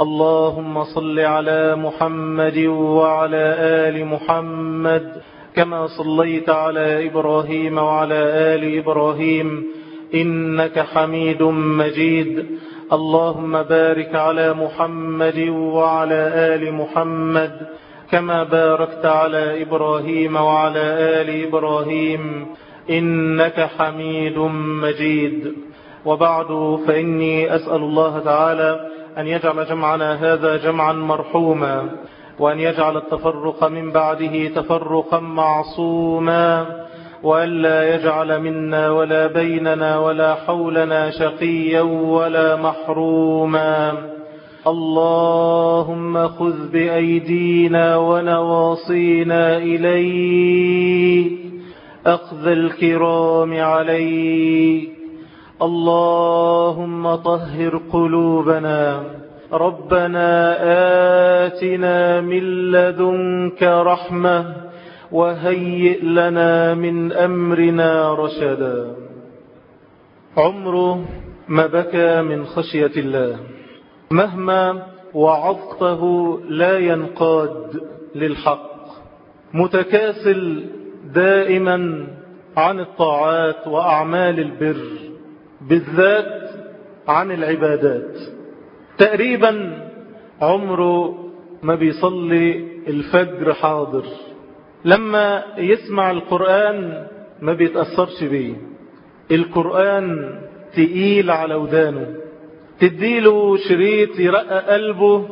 اللهم صل على محمد وعلى آل محمد كما صليت على إبراهيم وعلى آل إبراهيم إنك حميد مجيد. اللهم بارك على محمد وعلى آل محمد كما باركت على إبراهيم وعلى آل إبراهيم. إنك حميد مجيد. وبعد فإني أسأل الله تعالى أن يجعل جمعنا هذا جمعا مرحوما وأن يجعل التفرق من بعده تفرقا معصوما وأن لا يجعل منا ولا بيننا ولا حولنا شقيا ولا محروما. اللهم خذ بأيدينا ونواصينا إليك أخذ الكرام عليك. اللهم طهر قلوبنا. ربنا آتنا من لدنك رحمة وهيئ لنا من أمرنا رشدا. عمره ما بكى من خشية الله. مهما وعظته لا ينقاد للحق. متكاسل دائما عن الطاعات وأعمال البر. بالذات عن العبادات. تقريبا عمره ما بيصلي الفجر حاضر. لما يسمع القرآن ما بيتأثرش بيه. القرآن تقيل على ودانه. تديله شريط يرقى قلبه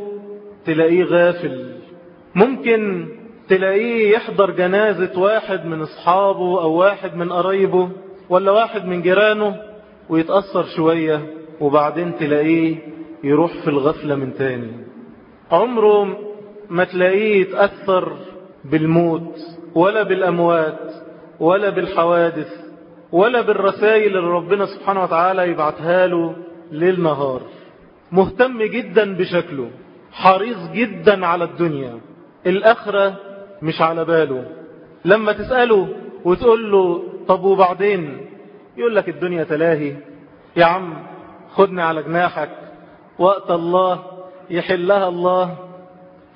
تلاقيه غافل. ممكن تلاقيه يحضر جنازة واحد من أصحابه أو واحد من قرايبه ولا واحد من جيرانه ويتأثر شوية وبعدين تلاقيه يروح في الغفلة من تاني. عمره ما تلاقيه يتأثر بالموت ولا بالأموات ولا بالحوادث ولا بالرسائل اللي ربنا سبحانه وتعالى يبعتها له ليل نهار. مهتم جدا بشكله حريص جدا على الدنيا. الأخرة مش على باله. لما تسأله وتقول له طب وبعدين؟ يقول لك الدنيا تلاهي. يا عم خدني على جناحك. وقت الله يحلها الله.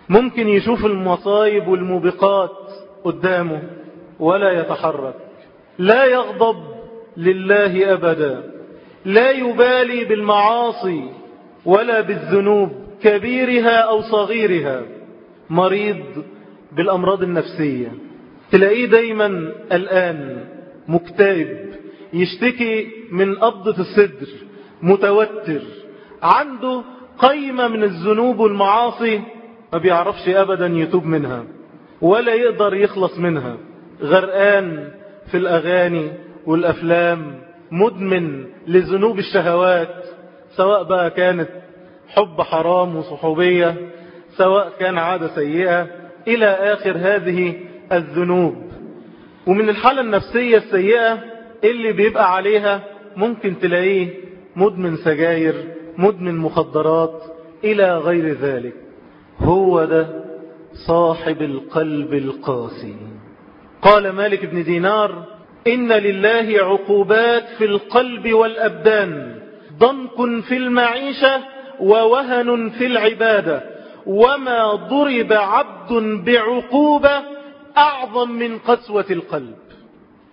ممكن يشوف المصايب والموبقات قدامه ولا يتحرك. لا يغضب لله أبدا. لا يبالي بالمعاصي ولا بالذنوب كبيرها أو صغيرها. مريض بالأمراض النفسية. تلاقيه دايما الآن مكتئب. يشتكي من قبضة الصدر متوتر عنده قيمة من الذنوب والمعاصي ما بيعرفش أبدا يتوب منها ولا يقدر يخلص منها. غرقان في الأغاني والأفلام مدمن لذنوب الشهوات سواء بقى كانت حب حرام وصحوبية سواء كان عادة سيئة إلى آخر هذه الذنوب. ومن الحالة النفسية السيئة اللي بيبقى عليها ممكن تلاقيه مدمن سجاير مدمن مخدرات إلى غير ذلك. هو ده صاحب القلب القاسي. قال مالك بن دينار إن لله عقوبات في القلب والأبدان ضنك في المعيشة ووهن في العبادة وما ضرب عبد بعقوبة أعظم من قسوة القلب.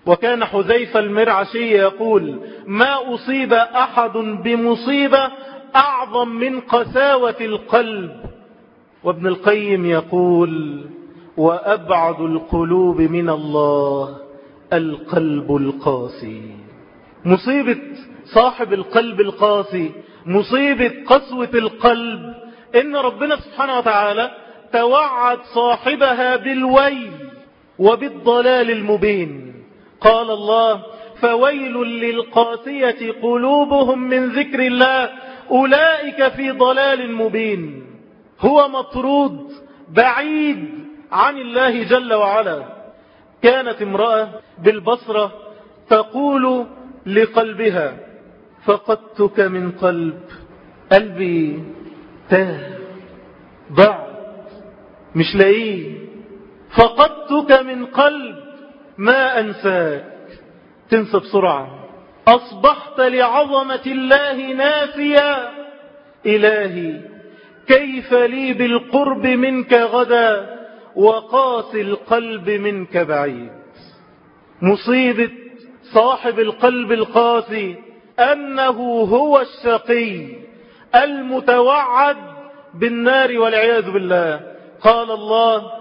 وكان حذيفة المرعشي يقول ما أصيب أحد بمصيبة أعظم من قساوة القلب. وابن القيم يقول وأبعد القلوب من الله القلب القاسي. مصيبة صاحب القلب القاسي مصيبة قسوة القلب. إن ربنا سبحانه وتعالى توعد صاحبها بالويل وبالضلال المبين. قال الله فويل للقاسية قلوبهم من ذكر الله أولئك في ضلال مبين. هو مطرود بعيد عن الله جل وعلا. كانت امرأة بالبصرة تقول لقلبها فقدتك من قلب قلبي تاه ضعت مش لاقيه. فقدتك من قلب ما أنساك؟ تنسى بسرعة. أصبحت لعظمة الله ناسيا إلهي كيف لي بالقرب منك غدا؟ وقاسي القلب منك بعيد. مصيبة صاحب القلب القاسي أنه هو الشقي المتوعد بالنار والعياذ بالله. قال الله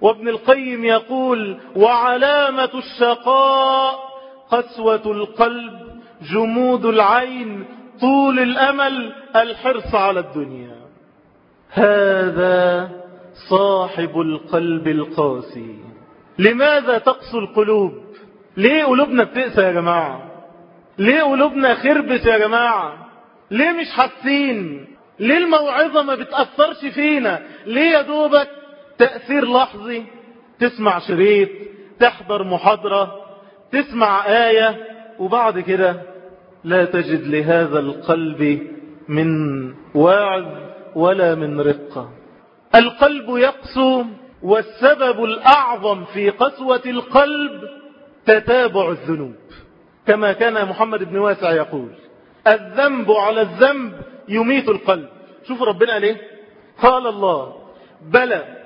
وابن القيم يقول وعلامة الشقاء قسوة القلب جمود العين طول الأمل الحرص على الدنيا. هذا صاحب القلب القاسي. لماذا تقسو القلوب؟ ليه قلوبنا بتقسى يا جماعة؟ ليه قلوبنا خربت يا جماعة؟ ليه مش حاسين؟ ليه الموعظة ما بتأثرش فينا؟ ليه يا دوبك تأثير لحظي تسمع شريط تحضر محاضرة تسمع آية وبعد كده لا تجد لهذا القلب من واعظ ولا من رقة القلب يقسو والسبب الأعظم في قسوة القلب تتابع الذنوب. كما كان محمد بن واسع يقول الذنب على الذنب يميت القلب. شوف ربنا ليه؟ قال الله بلى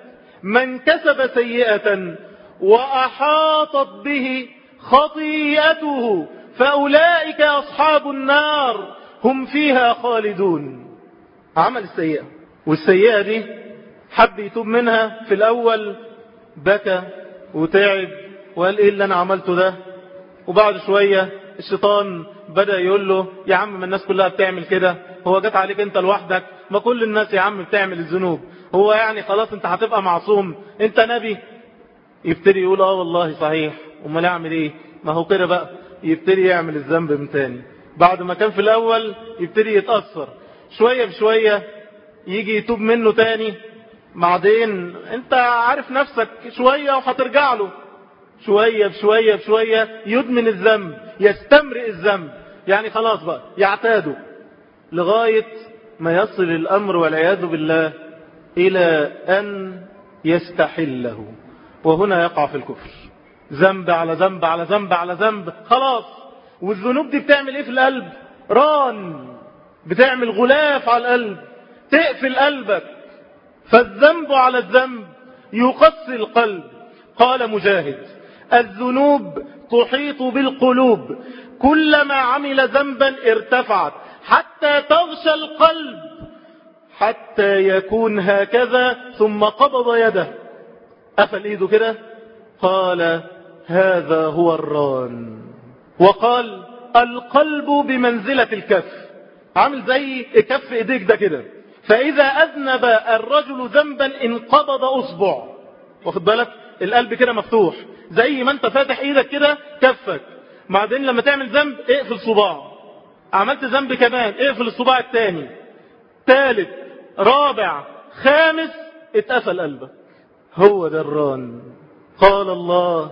من كسب سيئة وأحاطت به خطيئته فأولئك أصحاب النار هم فيها خالدون. عمل السيئة. والسيئة دي حب يتوب منها في الأول بكى وتعب وقال إيه اللي أنا عملته ده؟ وبعد شوية الشيطان بدأ يقول له يا عم ما الناس كلها بتعمل كده هو جت عليك أنت لوحدك ما كل الناس يا عم بتعمل الذنوب. هو يعني خلاص انت هتبقى معصوم. انت نبي. يبتدي يقول آه والله صحيح. امال اعمل إيه؟ ما هو كده بقى. يبتدي يعمل الذنب من تاني. بعد ما كان في الأول يبتدي يتأثر. شوية بشوية يجي يتوب منه تاني. بعدين انت عارف نفسك شوية وهترجع له. شوية بشوية بشوية يدمن الذنب. يستمرئ الذنب. يعني خلاص بقى. يعتاده لغاية ما يصل الأمر والعياذ بالله. إلى أن يستحله. وهنا يقع في الكفر. ذنب على ذنب على ذنب على ذنب. خلاص. والذنوب دي بتعمل إيه في القلب؟ ران. بتعمل غلاف على القلب. تقفل قلبك. فالذنب على الذنب يقسي القلب. قال مجاهد الذنوب تحيط بالقلوب. كلما عمل ذنبا ارتفعت. حتى تغشى القلب. حتى يكون هكذا ثم قبض يده. قفل إيده كده؟ قال هذا هو الران. وقال القلب بمنزلة الكف. عامل زي كف إيديك ده كده. فإذا أذنب الرجل ذنبا انقبض أصبع. واخد بالك؟ القلب كده مفتوح. زي ما أنت فاتح إيدك كده كفك. بعدين لما تعمل ذنب اقفل صباع عملت ذنب كمان اقفل الصباع الثاني ثالث رابع خامس اتقفل قلبك. هو ده الران قال الله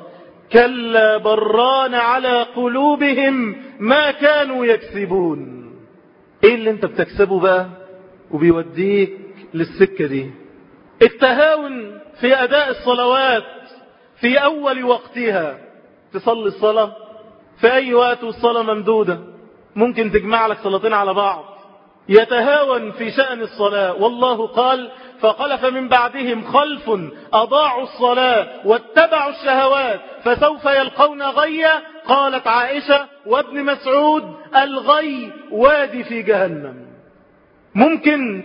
كلا بران على قلوبهم ما كانوا يكسبون. إيه اللي أنت بتكسبه بقى؟ وبيوديك للسكة دي. التهاون في أداء الصلوات في أول وقتها. تصلي الصلاة في أي وقت والصلاة ممدودة. ممكن تجمع لك صلاتين على بعض. يتهاون في شأن الصلاة. والله قال فخلف من بعدهم خلف أضاعوا الصلاة واتبعوا الشهوات فسوف يلقون غيا. قالت عائشة وابن مسعود الغي وادي في جهنم. ممكن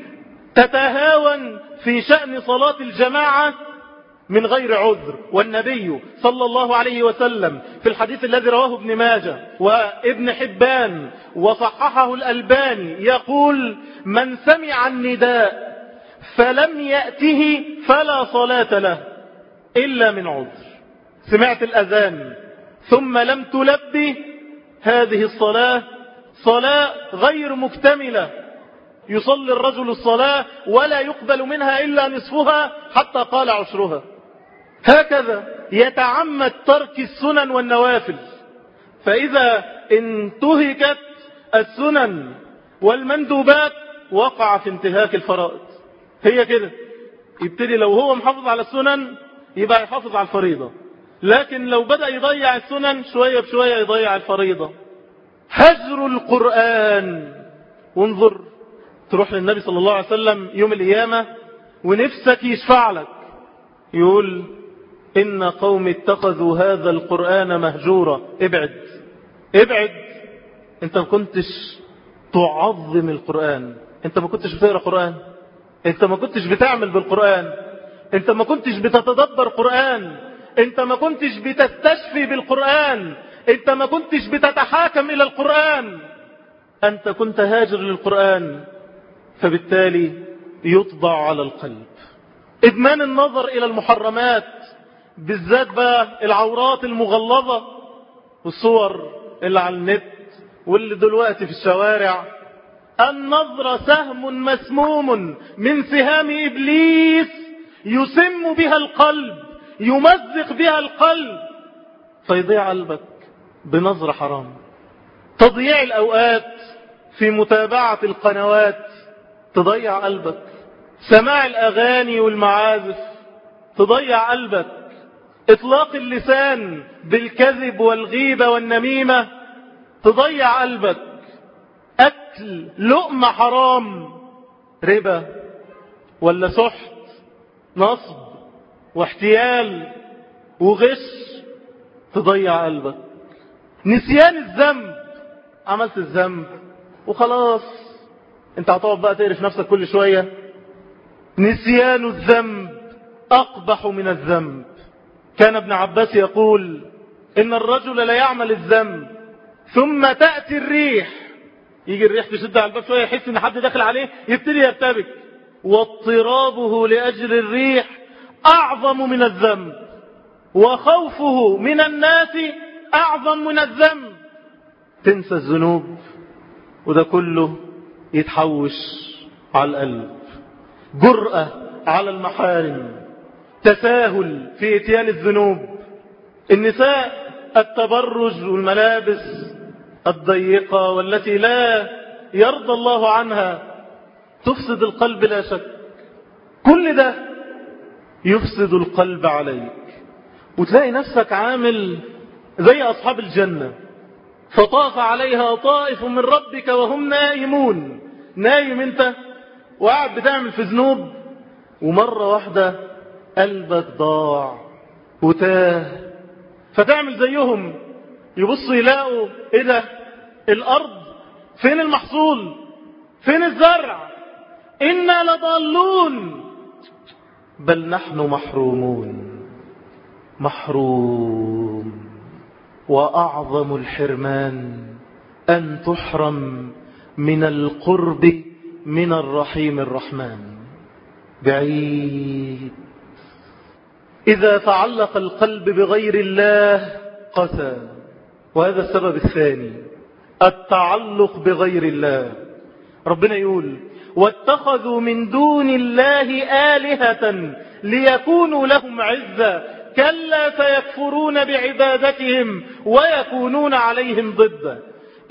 تتهاون في شأن صلاة الجماعة من غير عذر. والنبي صلى الله عليه وسلم في الحديث الذي رواه ابن ماجه وابن حبان وصححه الألباني يقول من سمع النداء فلم يأته فلا صلاة له إلا من عذر. سمعت الأذان ثم لم تلبي هذه الصلاة صلاة غير مكتملة. يصلي الرجل الصلاة ولا يقبل منها إلا نصفها حتى قال عشرها. هكذا يتعمد ترك السنن والنوافل. فإذا انتهكت السنن والمندوبات وقع في انتهاك الفرائض. هي كده. يبتدي لو هو محافظ على السنن يبقى يحافظ على الفريضة. لكن لو بدأ يضيع السنن شوية بشوية يضيع الفريضة. هجر القرآن. وانظر تروح للنبي صلى الله عليه وسلم يوم القيامة ونفسك يشفع لك. يقول إن قوم اتخذوا هذا القرآن مهجورا. ابعد. ابعد. أنت ما كنتش تعظم القرآن. أنت ما كنتش بتقرأ قرآن. أنت ما كنتش بتعمل بالقرآن. أنت ما كنتش بتتدبر قرآن. أنت ما كنتش بتستشفي بالقرآن. أنت ما كنتش بتتحاكم إلى القرآن. أنت كنت هاجر للقرآن فبالتالي يطبع على القلب. إدمان النظر إلى المحرمات. بالذات بقى العورات المغلظة والصور اللي على النت واللي دلوقتي في الشوارع. النظر سهم مسموم من سهام إبليس يسم بها القلب يمزق بها القلب. فيضيع قلبك بنظر حرام. تضييع الأوقات في متابعة القنوات تضيع قلبك. سماع الأغاني والمعازف تضيع قلبك. إطلاق اللسان بالكذب والغيبة والنميمة تضيع قلبك. أكل لقمة حرام ربا ولا سحت نصب واحتيال وغش تضيع قلبك. نسيان الذنب عملت الذنب وخلاص. انت هتقعد بقى تقرف نفسك كل شوية. نسيان الذنب أقبح من الذنب. كان ابن عباس يقول إن الرجل لا يعمل الذنب ثم تأتي الريح. يجي الريح تشد على الباب شوية يحس إن حد داخل عليه يبتدي يرتبك. واضطرابه لأجل الريح أعظم من الذنب وخوفه من الناس أعظم من الذنب. تنسى الذنوب وده كله يتحوش على القلب. جرأة على المحارم. تساهل في إتيان الذنوب. النساء التبرج والملابس الضيقة والتي لا يرضى الله عنها تفسد القلب لا شك. كل ده يفسد القلب عليك. وتلاقي نفسك عامل زي أصحاب الجنة. فطاف عليها طائف من ربك وهم نائمون. نايم أنت وقاعد بتعمل في ذنوب. ومرة واحدة قلبك ضاع وتاه. فتعمل زيهم يبصوا يلاقوا إيه ده؟ الأرض. فين المحصول؟ فين الزرع؟ إنا لضالون. بل نحن محرومون. محروم. وأعظم الحرمان أن تحرم من القرب من الرحيم الرحمن. بعيد. إذا تعلق القلب بغير الله قسى وهذا السبب الثاني التعلق بغير الله. ربنا يقول واتخذوا من دون الله آلهة ليكونوا لهم عزة كلا سيكفرون بعبادتهم ويكونون عليهم ضدا.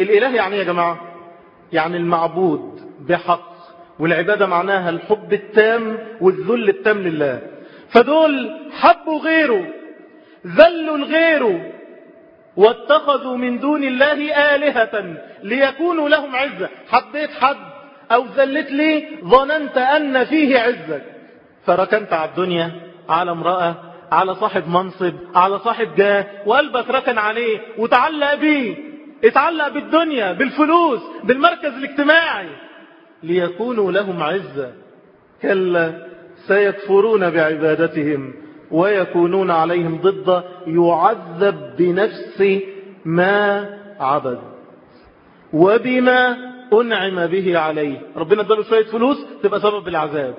الإله يعني يا جماعة؟ يعني المعبود بحق والعبادة معناها الحب التام والذل التام لله. فدول حبوا غيره ذلوا لغيره واتخذوا من دون الله آلهة ليكونوا لهم عزة. حبيت حد أو ذلت لي ظننت أن فيه عزك فركنت على الدنيا على امرأة على صاحب منصب على صاحب جاه وقلبك ركن عليه وتعلق بيه. اتعلق بالدنيا بالفلوس بالمركز الاجتماعي. ليكونوا لهم عزة. كلا. سيكفرون بعبادتهم ويكونون عليهم ضد يعذب بنفس ما عبد وبما أنعم به عليه. ربنا اداله شوية فلوس تبقى سبب العذاب.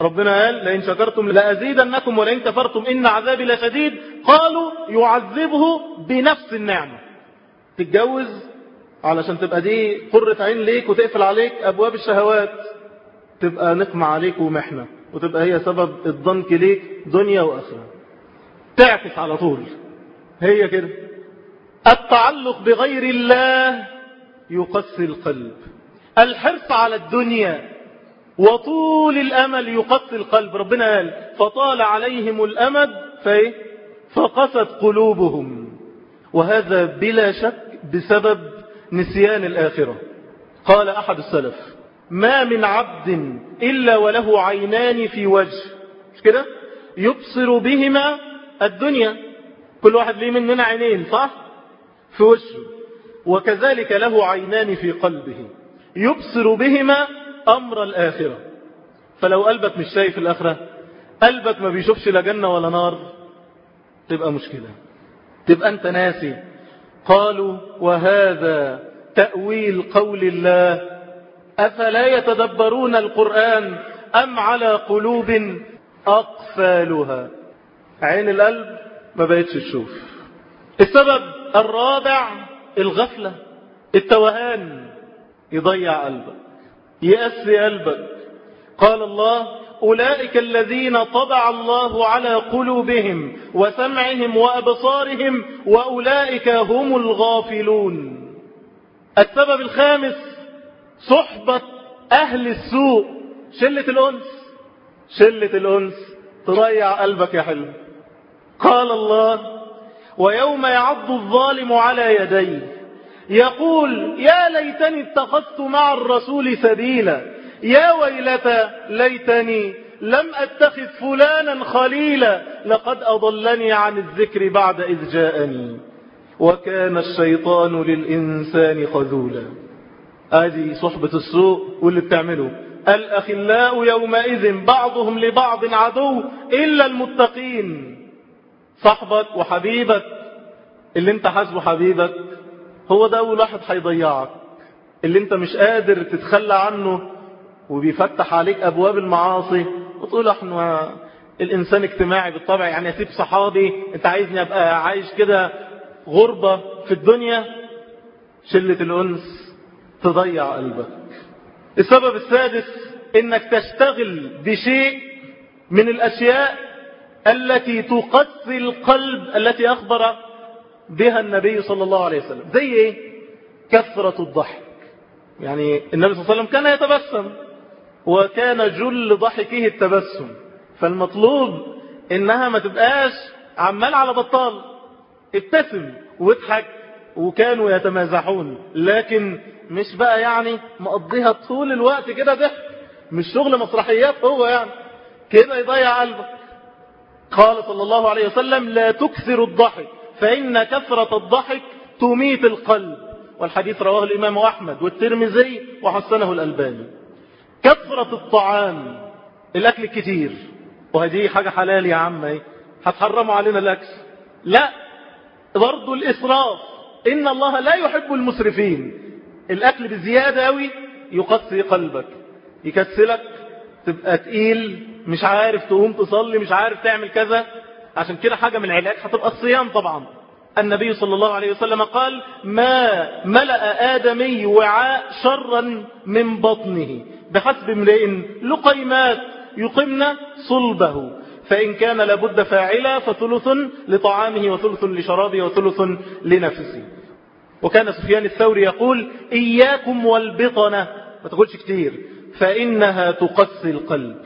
ربنا قال لئن شكرتم لأزيدنكم ولئن كفرتم إن عذابي لشديد. قالوا يعذبه بنفس النعمة. تتجوز علشان تبقى دي قرة عين ليك وتقفل عليك أبواب الشهوات. تبقى نقمة عليك ومحنة. وتبقى هي سبب الضنك ليك دنيا وآخرة. تعكس على طول. هي كده. التعلق بغير الله يقسي القلب. الحرص على الدنيا وطول الأمل يقسي القلب. ربنا قال فطال عليهم الأمد فإيه؟ فقست قلوبهم. وهذا بلا شك بسبب نسيان الآخرة. قال أحد السلف ما من عبد إلا وله عينان في وجه. مش كده؟ يبصر بهما الدنيا. كل واحد ليه مننا عينين صح؟ في وجهه وكذلك له عينان في قلبه. يبصر بهما أمر الآخرة. فلو قلبك مش شايف الآخرة قلبك ما بيشوفش لا جنة ولا نار تبقى مشكلة. تبقى أنت ناسي. قالوا وهذا تأويل قول الله أفلا يتدبرون القرآن أم على قلوب أقفالها؟ عين القلب ما بقتش تشوف. السبب الرابع الغفلة التوهان يضيع قلبك يأسي قلبك. قال الله أولئك الذين طبع الله على قلوبهم وسمعهم وأبصارهم وأولئك هم الغافلون. السبب الخامس صحبة أهل السوء. شلة الأنس. شلة الأنس. تضيع قلبك يا حلو. قال الله ويوم يعض الظالم على يديه. يقول يا ليتني اتخذت مع الرسول سبيلا. يا ويلتى ليتني لم أتخذ فلانا خليلا. لقد أضلني عن الذكر بعد إذ جاءني. وكان الشيطان للإنسان خذولا. هذه صحبة السوء واللي بتعمله. الأخلاء يومئذ بعضهم لبعض عدو إلا المتقين. صاحبك وحبيبك اللي انت حاسبه حبيبك هو ده أول واحد هيضيعك اللي انت مش قادر تتخلى عنه وبيفتح عليك أبواب المعاصي وتقول إحنا الإنسان اجتماعي بالطبع يعني أسيب صحابي انت عايزني أبقى عايش كده غربة في الدنيا؟ شلة الأنس. تضيع قلبك. السبب السادس إنك تشتغل بشيء من الأشياء التي تقسي القلب التي أخبر بها النبي صلى الله عليه وسلم. زي إيه؟ كثرة الضحك. يعني النبي صلى الله عليه وسلم كان يتبسم وكان جل ضحكه التبسم. فالمطلوب إنها ما تبقاش عمال على بطال. ابتسم واضحك. وكانوا يتمازحون. لكن مش بقى يعني مقضيها طول الوقت كده ضحك مش شغل مسرحيات هو يعني. كده يضيع قلبك. قال صلى الله عليه وسلم لا تكثر الضحك فإن كثرة الضحك تميت القلب. والحديث رواه الإمام أحمد والترمذي وحسنه الألباني. كثرة الطعام الأكل الكتير وهذه حاجة حلال يا عم إيه؟ هتحرموا علينا الأكل. لا برضو الإسراف. إن الله لا يحب المسرفين. الأكل بزيادة أوي يقسي قلبك يكسلك تبقى تقيل مش عارف تقوم تصلي مش عارف تعمل كذا. عشان كده حاجة من العلاج هتبقى الصيام طبعا. النبي صلى الله عليه وسلم قال ما ملأ آدمي وعاء شرا من بطنه. بحسب امرئ لقيمات يقمن صلبه. فإن كان لابد فاعلا فثلث لطعامه وثلث لشرابه وثلث لنفسه. وكان سفيان الثوري يقول إياكم والبطنة. ما تقولش كتير. فإنها تقسي القلب.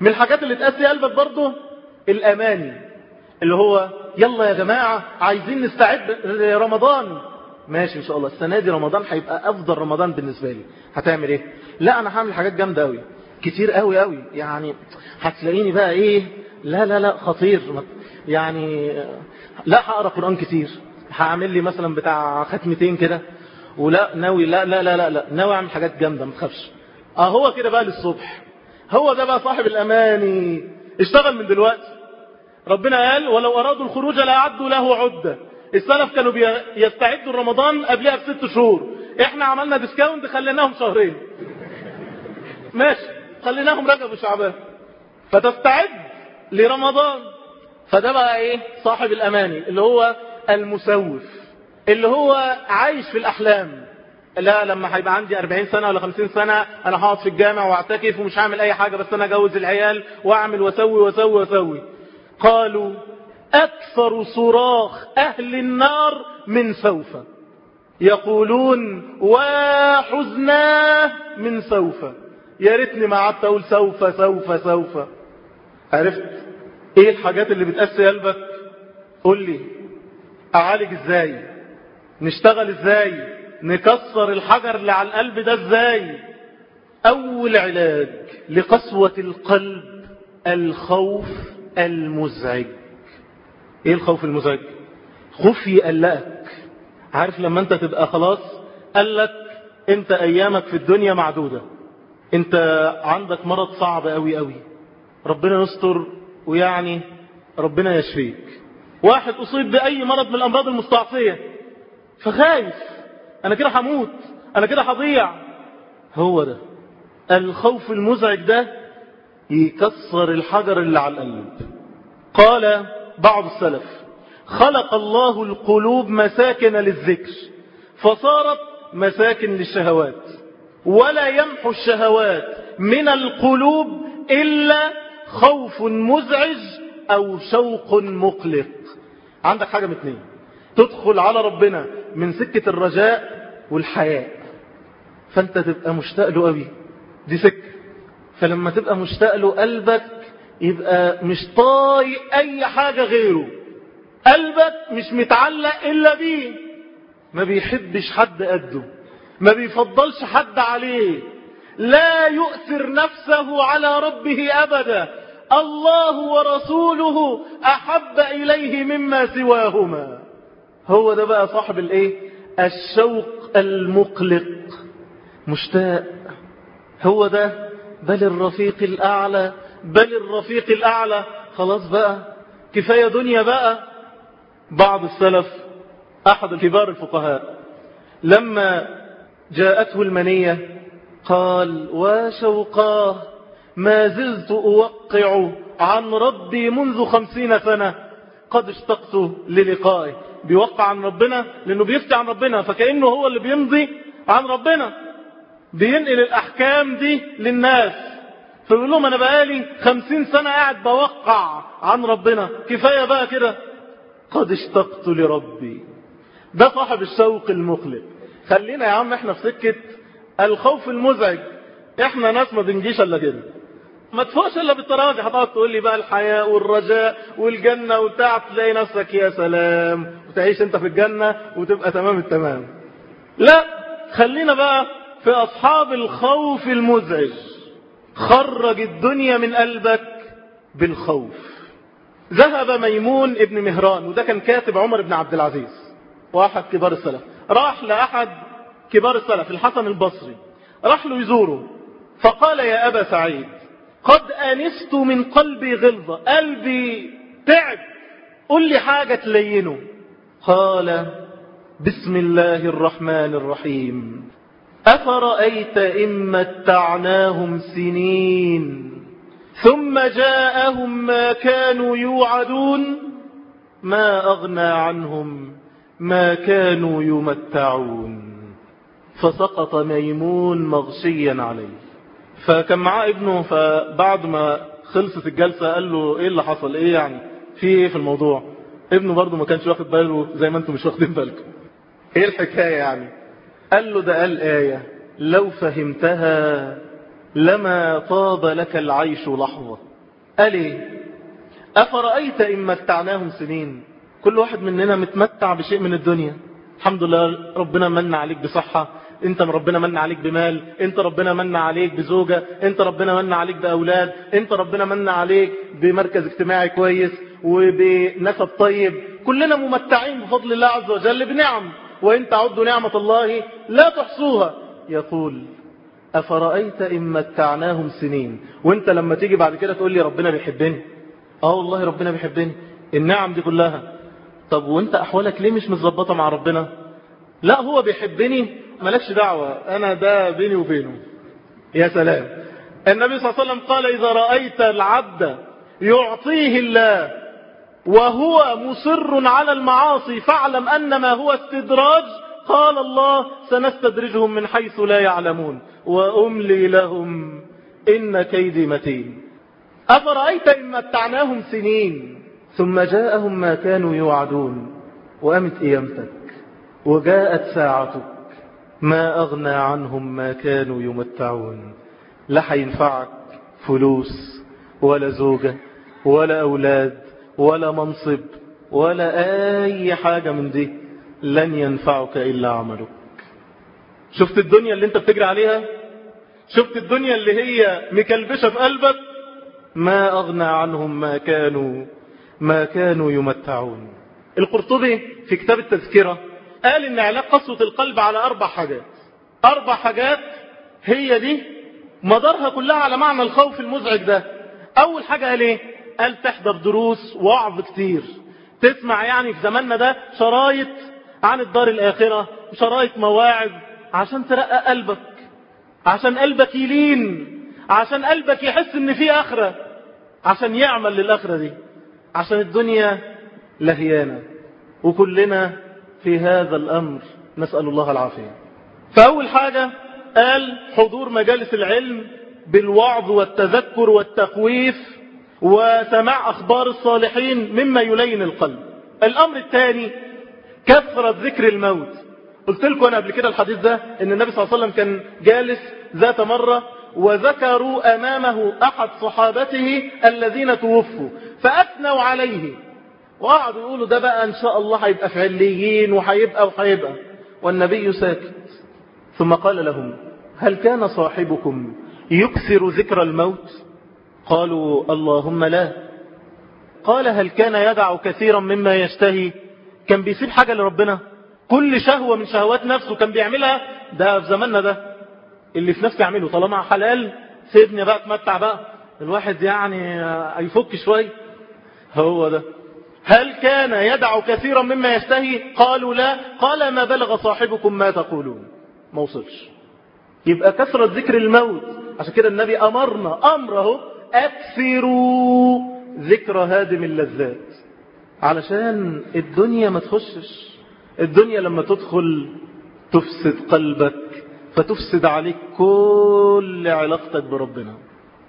من الحاجات اللي تقسي قلبك برضه الأماني اللي هو يلا يا جماعة عايزين نستعد لرمضان. ماشي إن شاء الله. السنة دي رمضان هيبقى أفضل رمضان بالنسبة لي. هتعمل إيه؟ لا أنا هعمل حاجات جامدة أوي. كتير أوي أوي. يعني هتلاقيني بقى إيه؟ لا لا لا خطير. يعني لا هقرأ قرآن كتير. هعمل لي مثلا بتاع ختمتين كده. ولا ناوي لا لا لا لا, لا. ناوي أعمل حاجات جامدة ما تخافش. آه هو كده بقى للصبح. هو ده بقى صاحب الأماني. اشتغل من دلوقتي. ربنا قال ولو أرادوا الخروج لأعدوا له عدة. السلف كانوا يستعدوا رمضان قبلها بست شهور. إحنا عملنا ديسكاونت خليناهم شهرين. ماشي. خليناهم رجب وشعبان فتستعد لرمضان. فده بقى إيه؟ صاحب الأماني اللي هو المسوف اللي هو عايش في الأحلام. لا لما هيبقى عندي 40 سنة ولا 50 سنة أنا هقعد في الجامع وأعتكف ومش هعمل أي حاجة بس أنا أجوز العيال وأعمل وأسوي وأسوي وأسوي. قالوا أكثر صراخ أهل النار من سوف يقولون وحزناه من سوف يا ريتني ما قعدت أقول سوف سوف سوف. عرفت؟ إيه الحاجات اللي بتقسي قلبك؟ قول لي. أعالج إزاي؟ نشتغل إزاي؟ نكسر الحجر اللي على القلب ده إزاي؟ أول علاج لقسوة القلب الخوف المزعج. إيه الخوف المزعج؟ خوف يقلقك عارف لما أنت تبقى خلاص قالك أنت أيامك في الدنيا معدودة. أنت عندك مرض صعب قوي قوي ربنا يستر ويعني ربنا يشفيك. واحد أصيب بأي مرض من الأمراض المستعصية. فخايف. أنا كده هموت أنا كده هضيع هو ده. الخوف المزعج ده يكسر الحجر اللي على القلب. قال بعض السلف خلق الله القلوب مساكن للذكر فصارت مساكن للشهوات ولا يمحو الشهوات من القلوب إلا خوف مزعج أو شوق مقلق. عندك حاجة من اتنين. تدخل على ربنا من سكة الرجاء والحياء. فأنت تبقى مشتاق له قوي دي سكة. فلما تبقى مشتاق له قلبك يبقى مش طايق أي حاجة غيره. قلبك مش متعلق إلا بيه. ما بيحبش حد قده. ما بيفضلش حد عليه. لا يؤثر نفسه على ربه أبدا. الله ورسوله أحب إليه مما سواهما. هو ده بقى صاحب الإيه؟ الشوق المقلق. مشتاق. هو ده. بل الرفيق الأعلى. بل الرفيق الأعلى. خلاص بقى. كفاية دنيا بقى. بعض السلف أحد كبار الفقهاء لما جاءته المنية قال وشوقاه ما زلت أوقع عن ربي منذ خمسين سنة. قد اشتقت للقائه. بيوقع عن ربنا لأنه بيفتي عن ربنا فكأنه هو اللي بيمضي عن ربنا. بينقل الأحكام دي للناس. فيقول لهم أنا بقالي خمسين سنة قاعد بوقع عن ربنا. كفاية بقى كده. قد اشتقت لربي. ده صاحب الشوق المخلق. خلينا يا عم إحنا في سكة الخوف المزعج. إحنا ناس ما بنجيش إلا كده. ما تفوقش إلا بالتراجع. هتقعد تقول لي بقى الحياة والرجاء والجنة وبتاع تلاقي نفسك يا سلام. وتعيش أنت في الجنة وتبقى تمام التمام. لا خلينا بقى في أصحاب الخوف المزعج. خرج الدنيا من قلبك بالخوف. ذهب ميمون ابن مهران وده كان كاتب عمر بن عبد العزيز. واحد كبار السلف. راح لأحد كبار السلف الحسن البصري. راح له يزوره. فقال يا أبا سعيد قد أنست من قلبي غلظة. قلبي تعب. قل لي حاجة تلينه. قال بسم الله الرحمن الرحيم. أفرأيت إن متعناهم سنين ثم جاءهم ما كانوا يوعدون. ما أغنى عنهم ما كانوا يمتعون. فسقط ميمون مغشيا عليه. فكان معاه ابنه فبعد ما خلصت الجلسة قال له إيه اللي حصل؟ إيه يعني؟ في إيه في الموضوع؟ ابنه برضه ما كانش واخد باله زي ما أنتم مش واخدين بالكم. إيه الحكاية يعني؟ قال له ده قال آية لو فهمتها لما طاب لك العيش لحظة. قال إيه؟ أفرأيت إن متعناهم سنين؟ كل واحد مننا متمتع بشيء من الدنيا. الحمد لله ربنا من عليك بصحة. انت ربنا من عليك بمال انت ربنا من عليك بزوجة انت ربنا من عليك بأولاد انت ربنا من عليك بمركز اجتماعي كويس وبنسب طيب. كلنا ممتعين بفضل الله عز وجل بنعم وإن تعدوا نعمة الله لا تحصوها. يقول أفرأيت إن متعناهم سنين؟ وإنت لما تيجي بعد كده تقول لي ربنا بيحبني. آه والله ربنا بيحبني. النعم دي كلها. طب وإنت أحوالك ليه مش متظبطة مع ربنا؟ لا هو بيحبني مالكش دعوة أنا ده بيني وبينه. يا سلام. النبي صلى الله عليه وسلم قال إذا رأيت العبد يعطيه الله وهو مصر على المعاصي فاعلم أنما هو استدراج قال الله سنستدرجهم من حيث لا يعلمون. وأملي لهم إن كيدي متين. أفرأيت إن متعناهم سنين ثم جاءهم ما كانوا يوعدون؟ وقامت قيامتك وجاءت ساعتك؟ ما أغنى عنهم ما كانوا يمتعون. لا حينفعك فلوس ولا زوجة ولا أولاد ولا منصب ولا أي حاجة من دي لن ينفعك إلا عملك. شفت الدنيا اللي انت بتجري عليها؟ شفت الدنيا اللي هي مكلبشة في قلبك؟ ما أغنى عنهم ما كانوا ما كانوا يمتعون. القرطبي في كتاب التذكرة قال إن علاج قسوة القلب على أربع حاجات. أربع حاجات هي دي مدارها كلها على معنى الخوف المزعج ده. أول حاجة قال إيه؟ قال تحضر دروس وعظ كتير. تسمع يعني في زماننا ده شرايط عن الدار الآخرة وشرايط مواعظ عشان ترقق قلبك عشان قلبك يلين عشان قلبك يحس إن في آخرة عشان يعمل للآخرة دي. عشان الدنيا لهيانة. وكلنا في هذا الأمر. نسأل الله العافية. فأول حاجة قال حضور مجالس العلم بالوعظ والتذكر والتخويف وسماع أخبار الصالحين مما يلين القلب. الأمر الثاني كثرة ذكر الموت. قلت لكم أنا قبل كده الحديث ده أن النبي صلى الله عليه وسلم كان جالس ذات مرة وذكروا أمامه أحد صحابته الذين توفوا فأثنوا عليه. وقعدوا يقولوا ده بقى إن شاء الله هيبقى في عليين وهيبقى وهيبقى. والنبي ساكت. ثم قال لهم هل كان صاحبكم يكثر ذكر الموت؟ قالوا اللهم لا. قال هل كان يدع كثيرا مما يشتهي؟ كان بيسيب حاجة لربنا؟ كل شهوة من شهوات نفسه كان بيعملها؟ ده في زماننا ده. اللي في نفسه يعمله طالما حلال سيبني بقى أتمتع بقى. الواحد يعني يفك شوي هو ده. هل كان يدع كثيرا مما يشتهي قالوا لا. قال ما بلغ صاحبكم ما تقولون. ما وصلش. يبقى كثرة ذكر الموت. عشان كده النبي أمرنا أمره أكثروا ذكر هادم اللذات. علشان الدنيا ما تخشش. الدنيا لما تدخل تفسد قلبك فتفسد عليك كل علاقتك بربنا.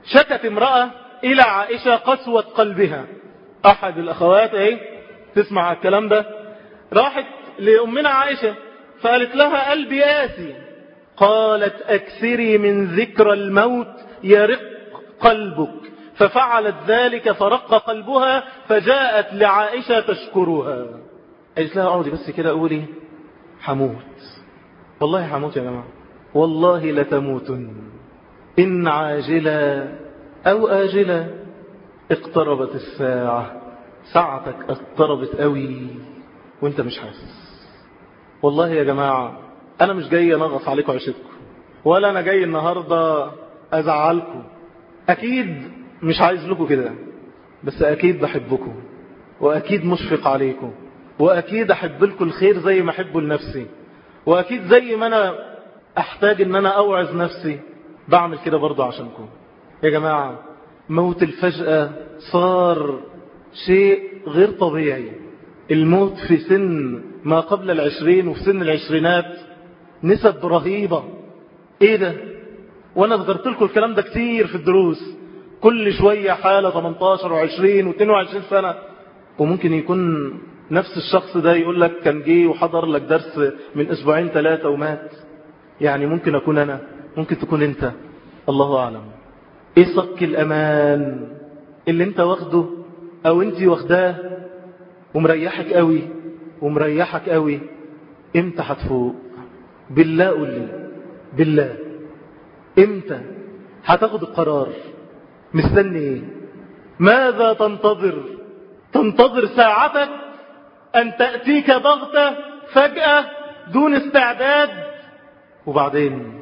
شكت امرأة إلى عائشة قسوة قلبها. أحد الأخوات إيه؟ تسمع الكلام ده؟ راحت لأمنا عائشة فقالت لها قلبي آسي قالت أكثري من ذكر الموت يرق قلبك. ففعلت ذلك فرق قلبها فجاءت لعائشة تشكرها. قالت لها اقعدي بس كده قولي حموت. والله حموت يا جماعة. والله لتموتن. إن عاجلا أو آجلا. اقتربت الساعة. ساعتك اقتربت قوي وانت مش حاسس. والله يا جماعة أنا مش جاي أنغص عليكم عيشتكم ولا أنا جاي النهاردة أزعلكم. أكيد مش عايز لكم كده بس أكيد بحبكم وأكيد مشفق عليكم وأكيد أحب لكم الخير زي ما أحبه لنفسي وأكيد زي ما أنا أحتاج إن أنا أوعظ نفسي. بعمل كده برضه عشانكم. يا جماعة موت الفجأة صار شيء غير طبيعي. الموت في سن ما قبل العشرين وفي سن العشرينات نسب رهيبة. إيه ده؟ وأنا ذكرت لكم الكلام ده كتير في الدروس. كل شوية حالة 18 و20 و22 سنة. وممكن يكون نفس الشخص ده يقول لك كان جه وحضر لك درس من أسبوعين ثلاثة ومات. يعني ممكن أكون أنا. ممكن تكون أنت. الله أعلم. إيه صك الامان اللي انت واخده أو انت واخداه ومريحك قوي ومريحك قوي إمتى هتفوق؟ بالله قول لي. بالله. إمتى هتاخد القرار؟ مستني إيه؟ ماذا تنتظر؟ تنتظر ساعتك أن تأتيك ضغطة فجأة دون استعداد. وبعدين؟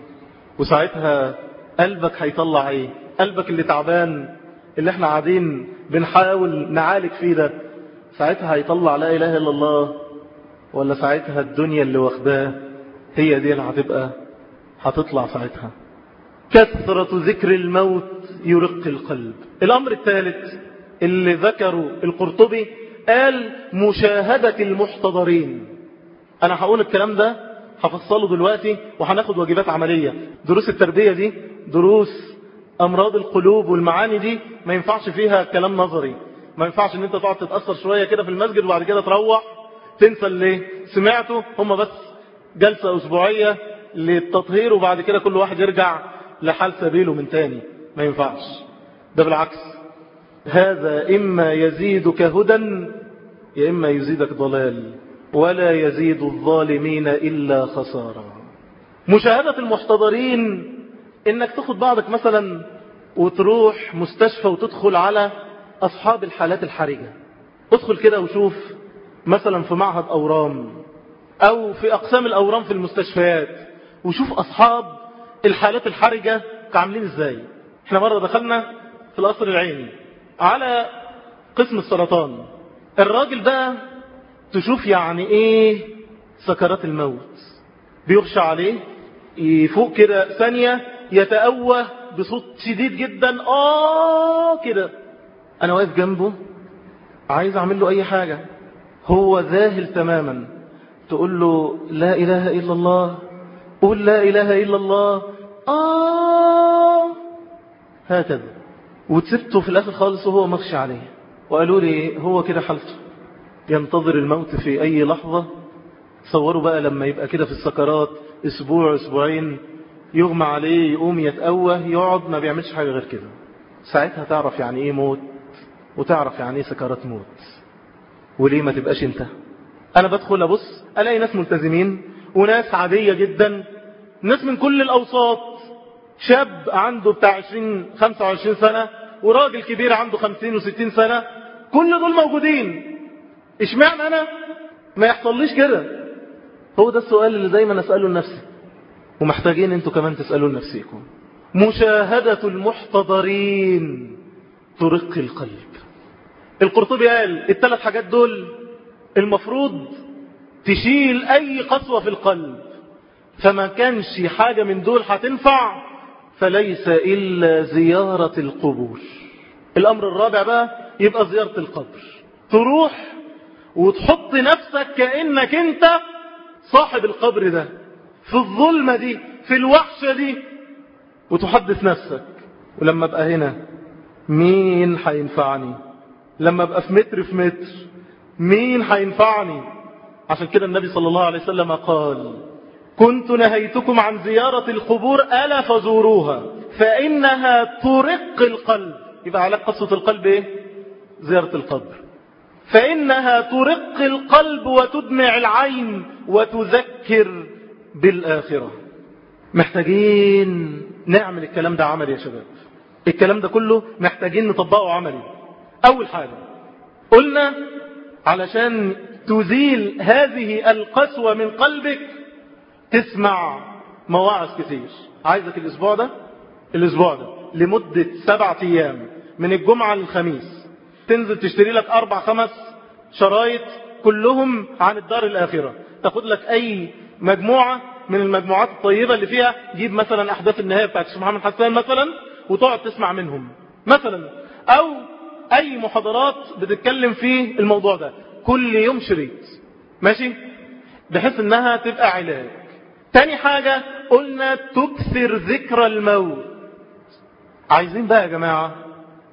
وساعتها قلبك هيطلع إيه؟ قلبك اللي تعبان اللي إحنا قاعدين بنحاول نعالج فيه ده ساعتها هيطلع لا إله إلا الله ولا ساعتها الدنيا اللي واخداه هي دي اللي هتبقى هتطلع ساعتها. كثرة ذكر الموت يرق القلب. الأمر الثالث اللي ذكره القرطبي قال مشاهدة المحتضرين. أنا هقول الكلام ده هفصله دلوقتي وهناخد واجبات عملية. دروس التربية دي دروس أمراض القلوب والمعاني دي ما ينفعش فيها كلام نظري. ما ينفعش إن أنت تقعد تتأثر شوية كده في المسجد وبعد كده تروح تنسى اللي سمعته. هم بس جلسة أسبوعية للتطهير وبعد كده كل واحد يرجع لحال سبيله من تاني. ما ينفعش. ده بالعكس. هذا إما يزيدك هدى يا إما يزيدك ضلال. ولا يزيد الظالمين إلا خسارة. مشاهدة المحتضرين إنك تاخد بعضك مثلا وتروح مستشفى وتدخل على أصحاب الحالات الحرجة. ادخل كده وشوف مثلا في معهد أورام أو في أقسام الأورام في المستشفيات وشوف أصحاب الحالات الحرجة عاملين إزاي. إحنا مرة دخلنا في القصر العيني على قسم السرطان. الراجل ده تشوف يعني إيه؟ سكرات الموت. بيغشى عليه يفوق كده ثانية يتأوه بصوت شديد جدا. آه كده. أنا واقف جنبه. عايز أعمل له أي حاجة. هو ذاهل تماما. تقول له لا إله إلا الله. قول لا إله إلا الله. آه. هكذا. وتسبته في الآخر خالص وهو مغشى عليه. وقالوا لي هو كده حالته. ينتظر الموت في أي لحظة. تصوروا بقى لما يبقى كده في السكرات. أسبوع أسبوعين. يغمى عليه يقوم يتأوه يقعد ما بيعملش حاجة غير كده. ساعتها تعرف يعني إيه موت؟ وتعرف يعني إيه سكرات موت. وليه ما تبقاش أنت؟ أنا بدخل أبص ألاقي ناس ملتزمين وناس عادية جدا ناس من كل الأوساط. شاب عنده بتاع 20 25 سنة وراجل كبير عنده 50 و60 سنة. كل دول موجودين. إشمعنى أنا؟ ما يحصليش كده. هو ده السؤال اللي دايما أسأله لنفسي. ومحتاجين أنتوا كمان تسألوا لنفسيكم. مشاهدة المحتضرين ترق القلب. القرطبي قال الثلاث حاجات دول المفروض تشيل أي قسوة في القلب. فما كانش حاجة من دول هتنفع فليس إلا زيارة القبور الأمر الرابع بقى يبقى زيارة القبر. تروح وتحط نفسك كأنك انت صاحب القبر ده. في الظلمة دي في الوحشة دي. وتحدث نفسك ولما أبقى هنا مين هينفعني؟ لما أبقى في متر في متر مين هينفعني؟ عشان كده النبي صلى الله عليه وسلم قال كنت نهيتكم عن زيارة القبور ألا فزوروها فإنها ترق القلب. يبقى على قصة القلب إيه؟ زيارة القبر. فإنها ترق القلب وتدمع العين وتذكر بالآخرة. محتاجين نعمل الكلام ده عملي يا شباب. الكلام ده كله محتاجين نطبقه عملي. أول حاجة قلنا علشان تزيل هذه القسوة من قلبك تسمع مواعظ كتير. عايزك الأسبوع ده؟ الأسبوع ده. لمدة سبعة أيام من الجمعة للخميس. تنزل تشتري لك أربع خمس شرايط كلهم عن الدار الآخرة. تاخد لك أي مجموعة من المجموعات الطيبة اللي فيها جيب مثلا أحداث النهاية بتاعت الشيخ محمد حسان مثلا وتقعد تسمع منهم. مثلا أو أي محاضرات بتتكلم في الموضوع ده. كل يوم شريط. ماشي؟ بحيث إنها تبقى علاج. تاني حاجة قلنا تكثر ذكر الموت. عايزين بقى يا جماعة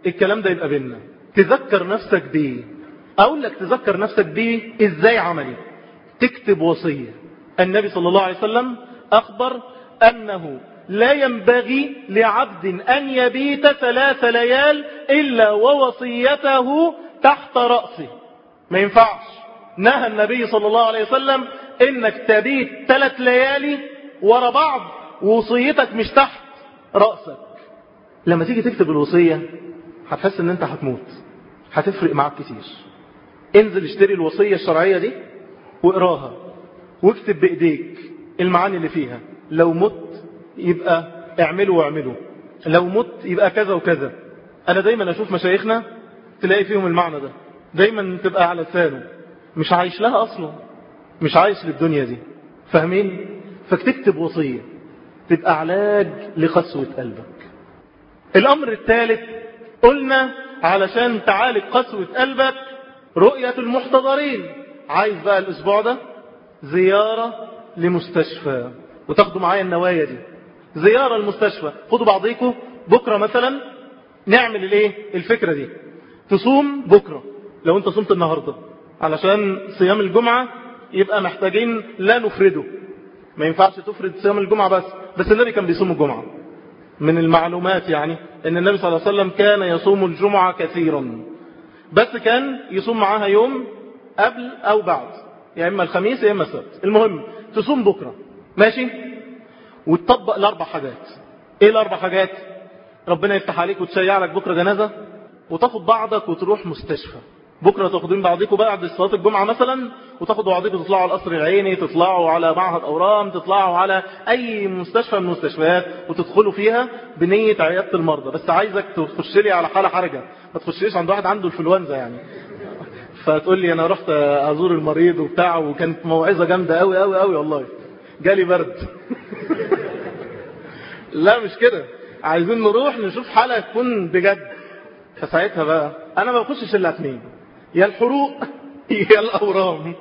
الكلام ده يبقى بينا تذكر نفسك بيه. أقول لك تذكر نفسك بيه إزاي عملي. تكتب وصية. النبي صلى الله عليه وسلم أخبر أنه لا ينبغي لعبد أن يبيت ثلاث ليال إلا ووصيته تحت رأسه. ما ينفعش. نهى النبي صلى الله عليه وسلم إنك تبيت ثلاث ليالي ورا بعض ووصيتك مش تحت رأسك. لما تيجي تكتب الوصية هتحس إن أنت هتموت. هتفرق معاك كتير. انزل اشتري الوصية الشرعية دي واقراها. واكتب بإيديك المعاني اللي فيها. لو مت يبقى اعملوا واعملوا. لو مت يبقى كذا وكذا. أنا دايما أشوف مشايخنا تلاقي فيهم المعنى ده. دايما تبقى على لسانه. مش عايش لها أصلا. مش عايش للدنيا دي. فاهمين؟ فاكتكتب وصية. تبقى علاج لقسوة قلبك. الأمر الثالث قلنا علشان تعالج قسوة قلبك رؤية المحتضرين. عايز بقى الأسبوع ده؟ زيارة لمستشفى. وتاخدوا معايا النوايا دي. زيارة المستشفى خدوا بعضيكم بكرة مثلا نعمل الإيه؟ الفكرة دي. تصوم بكرة لو أنت صمت النهاردة. علشان صيام الجمعة يبقى محتاجين لا نفرده. ما ينفعش تفرد صيام الجمعة بس. بس النبي كان بيصوم الجمعة. من المعلومات يعني إن النبي صلى الله عليه وسلم كان يصوم الجمعة كثيرا. بس كان يصوم معاها يوم قبل أو بعد. يا إما الخميس يا إما السبت. المهم تصوم بكرة. ماشي؟ وتطبق الأربع حاجات. إيه الأربع حاجات؟ ربنا يفتح عليك وتشيع لك بكرة جنازة وتاخد بعضك وتروح مستشفى. بكرة تاخدين بعضكم بعد صلاة الجمعة مثلا وتاخدوا بعضكم تطلعوا على القصر العيني تطلعوا على معهد أورام تطلعوا على أي مستشفى من المستشفيات وتدخلوا فيها بنية عيادة المرضى. بس عايزك تخش لي على حالة حرجة. ما تخشيش عند واحد عنده الفلونزا يعني. فتقول لي أنا رحت أزور المريض وبتاع وكانت موعظة جامدة قوي قوي قوي والله. جالي برد. لا مش كده. عايزين نروح نشوف حالة تكون بجد. فساعتها بقى أنا ما بخشش إلا اثنين يا الحروق يا الأورام.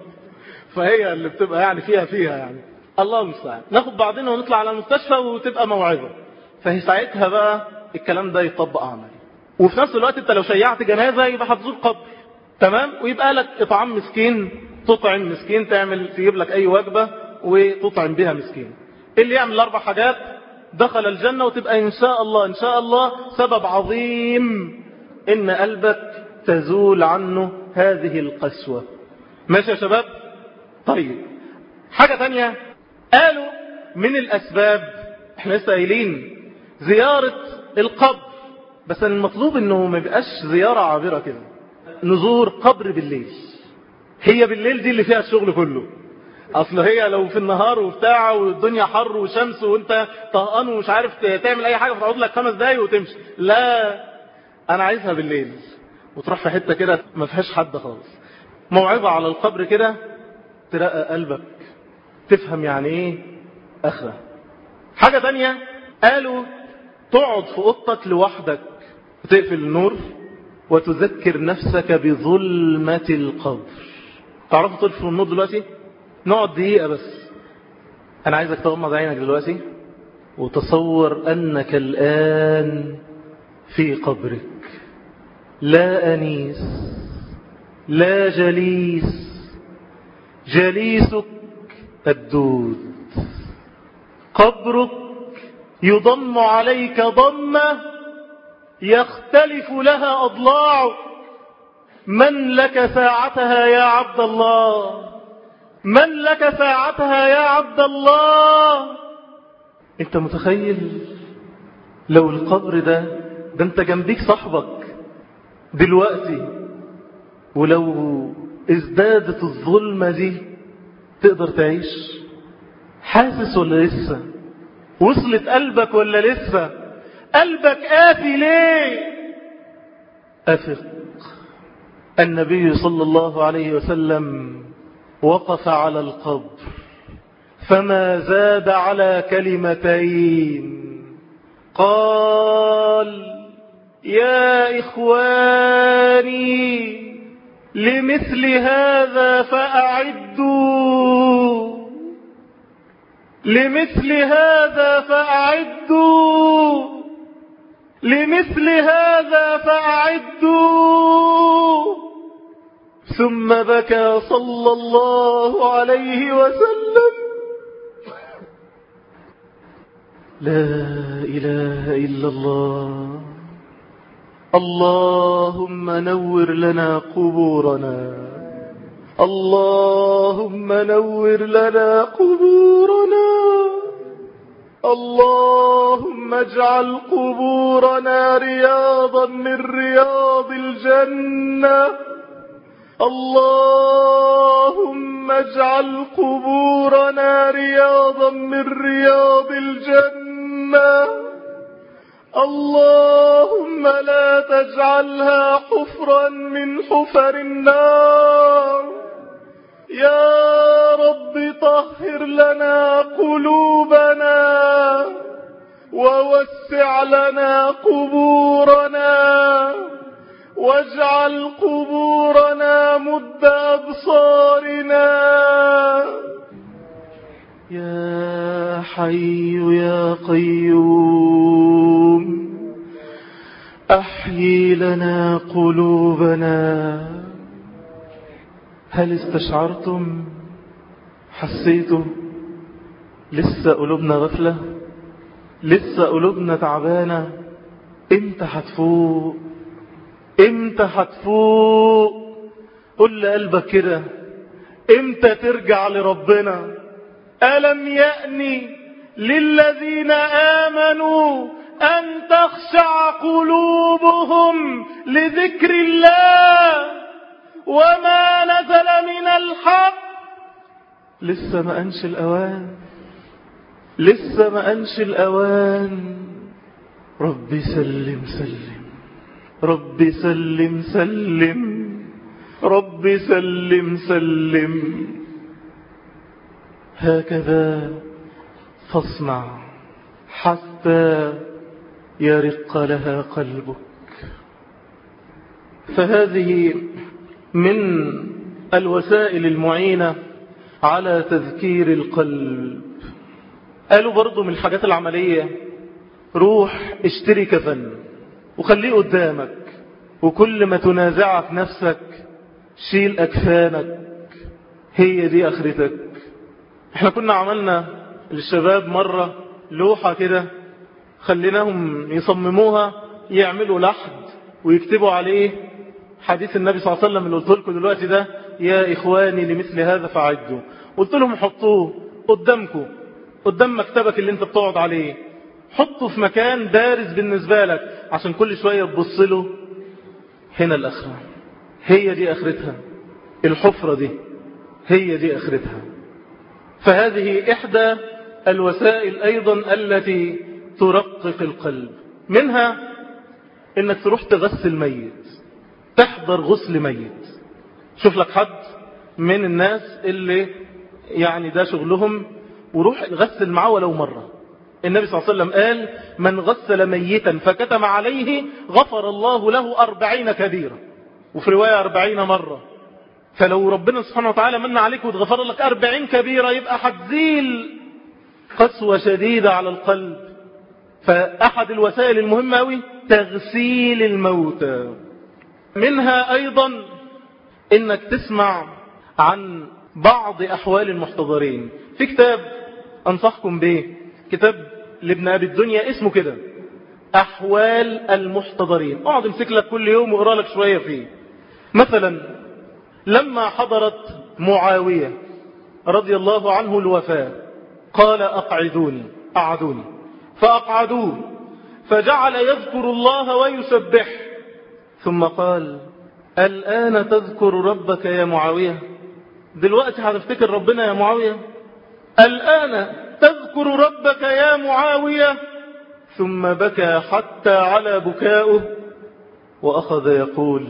فهي اللي بتبقى يعني فيها فيها يعني. الله المستعان. ناخد بعضنا ونطلع على المستشفى وتبقى موعظة. فهي ساعتها بقى الكلام ده يطبق عملي وفي نفس الوقت أنت لو شيعت جنازة يبقى هتزور قبر تمام؟ ويبقى لك إطعام مسكين تطعم مسكين تعمل تجيب لك أي وجبة وتطعم بها مسكين. اللي يعمل الاربع حاجات دخل الجنة وتبقى إن شاء الله إن شاء الله سبب عظيم. إن قلبك تزول عنه هذه القسوة. ماشي يا شباب؟ طيب. حاجة تانية. قالوا من الأسباب إحنا لسه قايلين زيارة القبر. بس المطلوب إنه ما يبقاش زيارة عابرة كده. نزور قبر بالليل. هي بالليل دي اللي فيها الشغل كله. أصل هي لو في النهار وبتاع والدنيا حر وشمس وأنت طهقان ومش عارف تعمل أي حاجة فتقعد لك خمس دقايق وتمشي. لا أنا عايزها بالليل. وتروح في حتة كده ما فيهاش حد خالص. موعظة على القبر كده ترقى قلبك. تفهم يعني إيه أخرة. حاجة تانية قالوا تقعد في أوضتك لوحدك. وتقفل النور. وتذكر نفسك بظلمة القبر. تعرفوا تطفوا النور دلوقتي؟ نقعد دقيقة بس. أنا عايزك تغمض عينك دلوقتي وتصور أنك الآن في قبرك. لا أنيس لا جليس. جليسك الدود. قبرك يضم عليك ضمة يختلف لها أضلاع. من لك ساعتها يا عبد الله؟ من لك ساعتها يا عبد الله؟ أنت متخيل لو القبر ده ده أنت جنبيك صاحبك دلوقتي ولو ازدادت الظلمة دي تقدر تعيش؟ حاسس ولا لسه؟ وصلت قلبك ولا لسه؟ قلبك آتي ليه؟ أفق. النبي صلى الله عليه وسلم وقف على القبر فما زاد على كلمتين. قال يا إخواني لمثل هذا فأعدوا. لمثل هذا فأعدوا. لمثل هذا فأعدوا ثم بكى صلى الله عليه وسلم. لا إله إلا الله. اللهم نور لنا قبورنا. اللهم نور لنا قبورنا. اللهم اجعل قبورنا رياضا من رياض الجنة. اللهم اجعل قبورنا رياضا من رياض الجنة. اللهم لا تجعلها حفرا من حفر النار. يا رب طهر لنا قلوبنا ووسع لنا قبورنا واجعل قبورنا مد أبصارنا. يا حي يا قيوم أحيي لنا قلوبنا. هل استشعرتم حسيتم لسه قلوبنا غفلة لسه قلوبنا تعبانة؟ إمتى هتفوق؟ إمتى هتفوق؟ قل لقلبك كده إمتى ترجع لربنا؟ ألم يأني للذين آمنوا أن تخشع قلوبهم لذكر الله؟ وما نزل من الحق. لسه ما أنش الأوان. لسه ما أنش الأوان. رب سلم سلم. رب سلم سلم. رب سلم سلم. هكذا فاصنع حتى يرق لها قلبك. فهذه من الوسائل المعينة على تذكير القلب. قالوا برضو من الحاجات العملية روح اشتري كفن وخليه قدامك وكل ما تنازعك نفسك شيل أكفانك هي دي أخرتك. إحنا كنا عملنا للشباب مرة لوحة كده خليناهم يصمموها يعملوا لحد ويكتبوا عليه حديث النبي صلى الله عليه وسلم اللي قلت لكم دلوقتي ده يا إخواني لمثل هذا فعدوا. قلت لهم حطوه قدامكم قدام مكتبك اللي انت بتقعد عليه. حطه في مكان بارز بالنسبة لك عشان كل شوية تبص له. هنا الأخرة هي دي أخرتها. الحفرة دي. هي دي أخرتها. فهذه إحدى الوسائل أيضا التي ترقق القلب. منها إنك تروح تغسل ميت تحضر غسل ميت. شوف لك حد من الناس اللي يعني ده شغلهم وروح غسل معاه ولو مرة. النبي صلى الله عليه وسلم قال من غسل ميتا فكتم عليه غفر الله له أربعين كبيرة وفي رواية أربعين مرة. فلو ربنا سبحانه وتعالى من عليك وتغفر لك أربعين كبيرة يبقى هتزيل قسوة شديدة على القلب. فأحد الوسائل المهمة أوي تغسيل الموتى. منها أيضا إنك تسمع عن بعض أحوال المحتضرين. في كتاب أنصحكم به كتاب لابن أبي الدنيا اسمه كده أحوال المحتضرين. اقعد امسك لك كل يوم واقرأ لك شوية فيه. مثلا لما حضرت معاوية رضي الله عنه الوفاة قال أقعدوني أعدوني فأقعدوه فجعل يذكر الله ويسبح ثم قال الآن تذكر ربك يا معاوية. دلوقتي هتفتكر ربنا يا معاوية. الآن تذكر ربك يا معاوية. ثم بكى حتى على بكاؤه وأخذ يقول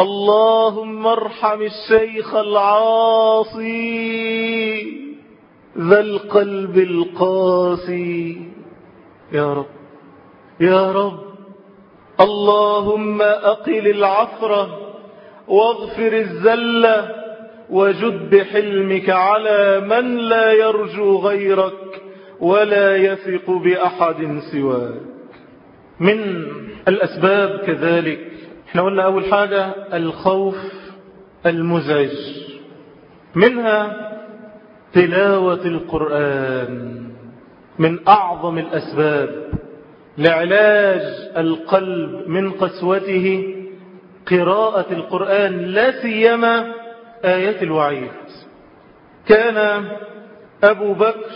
اللهم ارحم الشيخ العاصي ذا القلب القاسي. يا رب يا رب. اللهم أقل العثرة واغفر الزلة وجد بحلمك على من لا يرجو غيرك ولا يثق بأحد سواك. من الأسباب كذلك إحنا قلنا أول حاجة الخوف المزعج. منها تلاوة القرآن من أعظم الأسباب. لعلاج القلب من قسوته. قراءة القرآن لا سيما آيات الوعيد. كان أبو بكر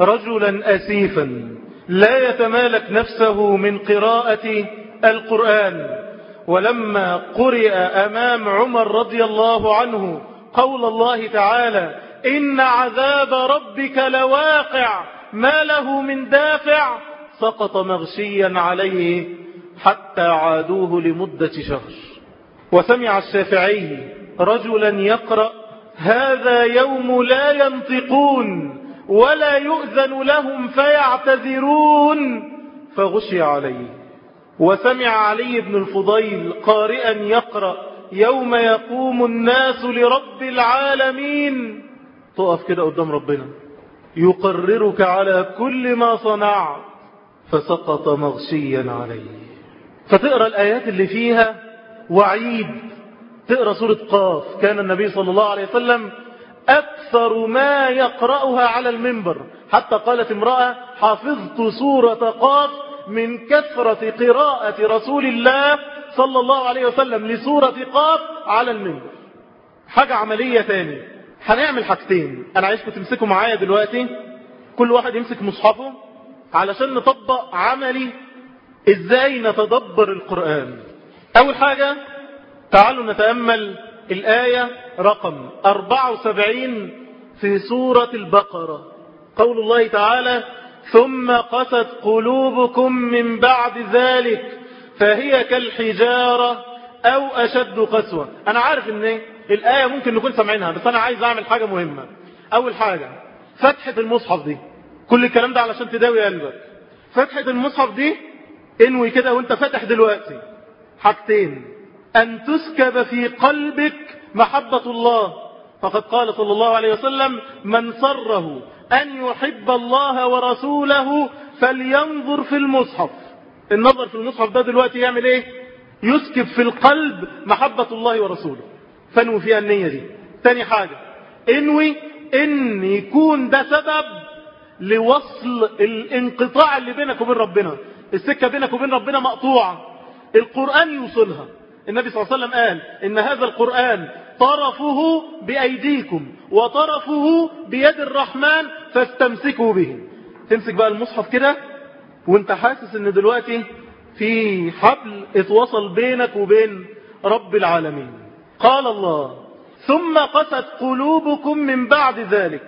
رجلا أسيفا لا يتمالك نفسه من قراءة القرآن. ولما قرئ أمام عمر رضي الله عنه قول الله تعالى إن عذاب ربك لواقع ما له من دافع فسقط مغشيا عليه حتى عادوه لمدة شهر. وسمع الشافعي رجلا يقرأ هذا يوم لا ينطقون ولا يؤذن لهم فيعتذرون. فغشي عليه. وسمع علي بن الفضيل قارئا يقرأ يوم يقوم الناس لرب العالمين. تقف كده قدام ربنا. يقررك على كل ما صنعت. فسقط مغشيا عليه. فتقرأ الآيات اللي فيها وعيد. تقرأ سورة قاف. كان النبي صلى الله عليه وسلم أكثر ما يقرأها على المنبر. حتى قالت امرأة حفظت سورة قاف من كثرة قراءة رسول الله صلى الله عليه وسلم لسورة قاف على المنبر. حاجة عملية تاني. هنعمل حاجتين. أنا عايزكم تمسكوا معايا دلوقتي. كل واحد يمسك مصحفه. علشان نطبق عملي إزاي نتدبر القرآن؟ أول حاجة تعالوا نتأمل الآية رقم 74 في سورة البقرة. قول الله تعالى ثم قست قلوبكم من بعد ذلك فهي كالحجارة أو أشد قسوة. أنا عارف أن الآية ممكن نكون سمعينها بس أنا عايز أعمل حاجة مهمة. أول حاجة فتحة المصحف دي. كل الكلام ده علشان تداوي قلبك. فتحة المصحف دي انوي كده وانت فاتح دلوقتي. حاجتين. أن تسكب في قلبك محبة الله. فقد قال صلى الله عليه وسلم من صره أن يحب الله ورسوله فلينظر في المصحف. النظر في المصحف ده دلوقتي يعمل إيه؟ يسكب في القلب محبة الله ورسوله. فانوي فيها النية دي. تاني حاجة. انوي إن يكون ده سبب لوصل الانقطاع اللي بينك وبين ربنا. السكة بينك وبين ربنا مقطوعة. القرآن يوصلها. النبي صلى الله عليه وسلم قال إن هذا القرآن طرفه بأيديكم وطرفه بيد الرحمن فاستمسكوا به. تمسك بقى المصحف كده وانت حاسس إن دلوقتي في حبل اتوصل بينك وبين رب العالمين. قال الله ثم قست قلوبكم من بعد ذلك.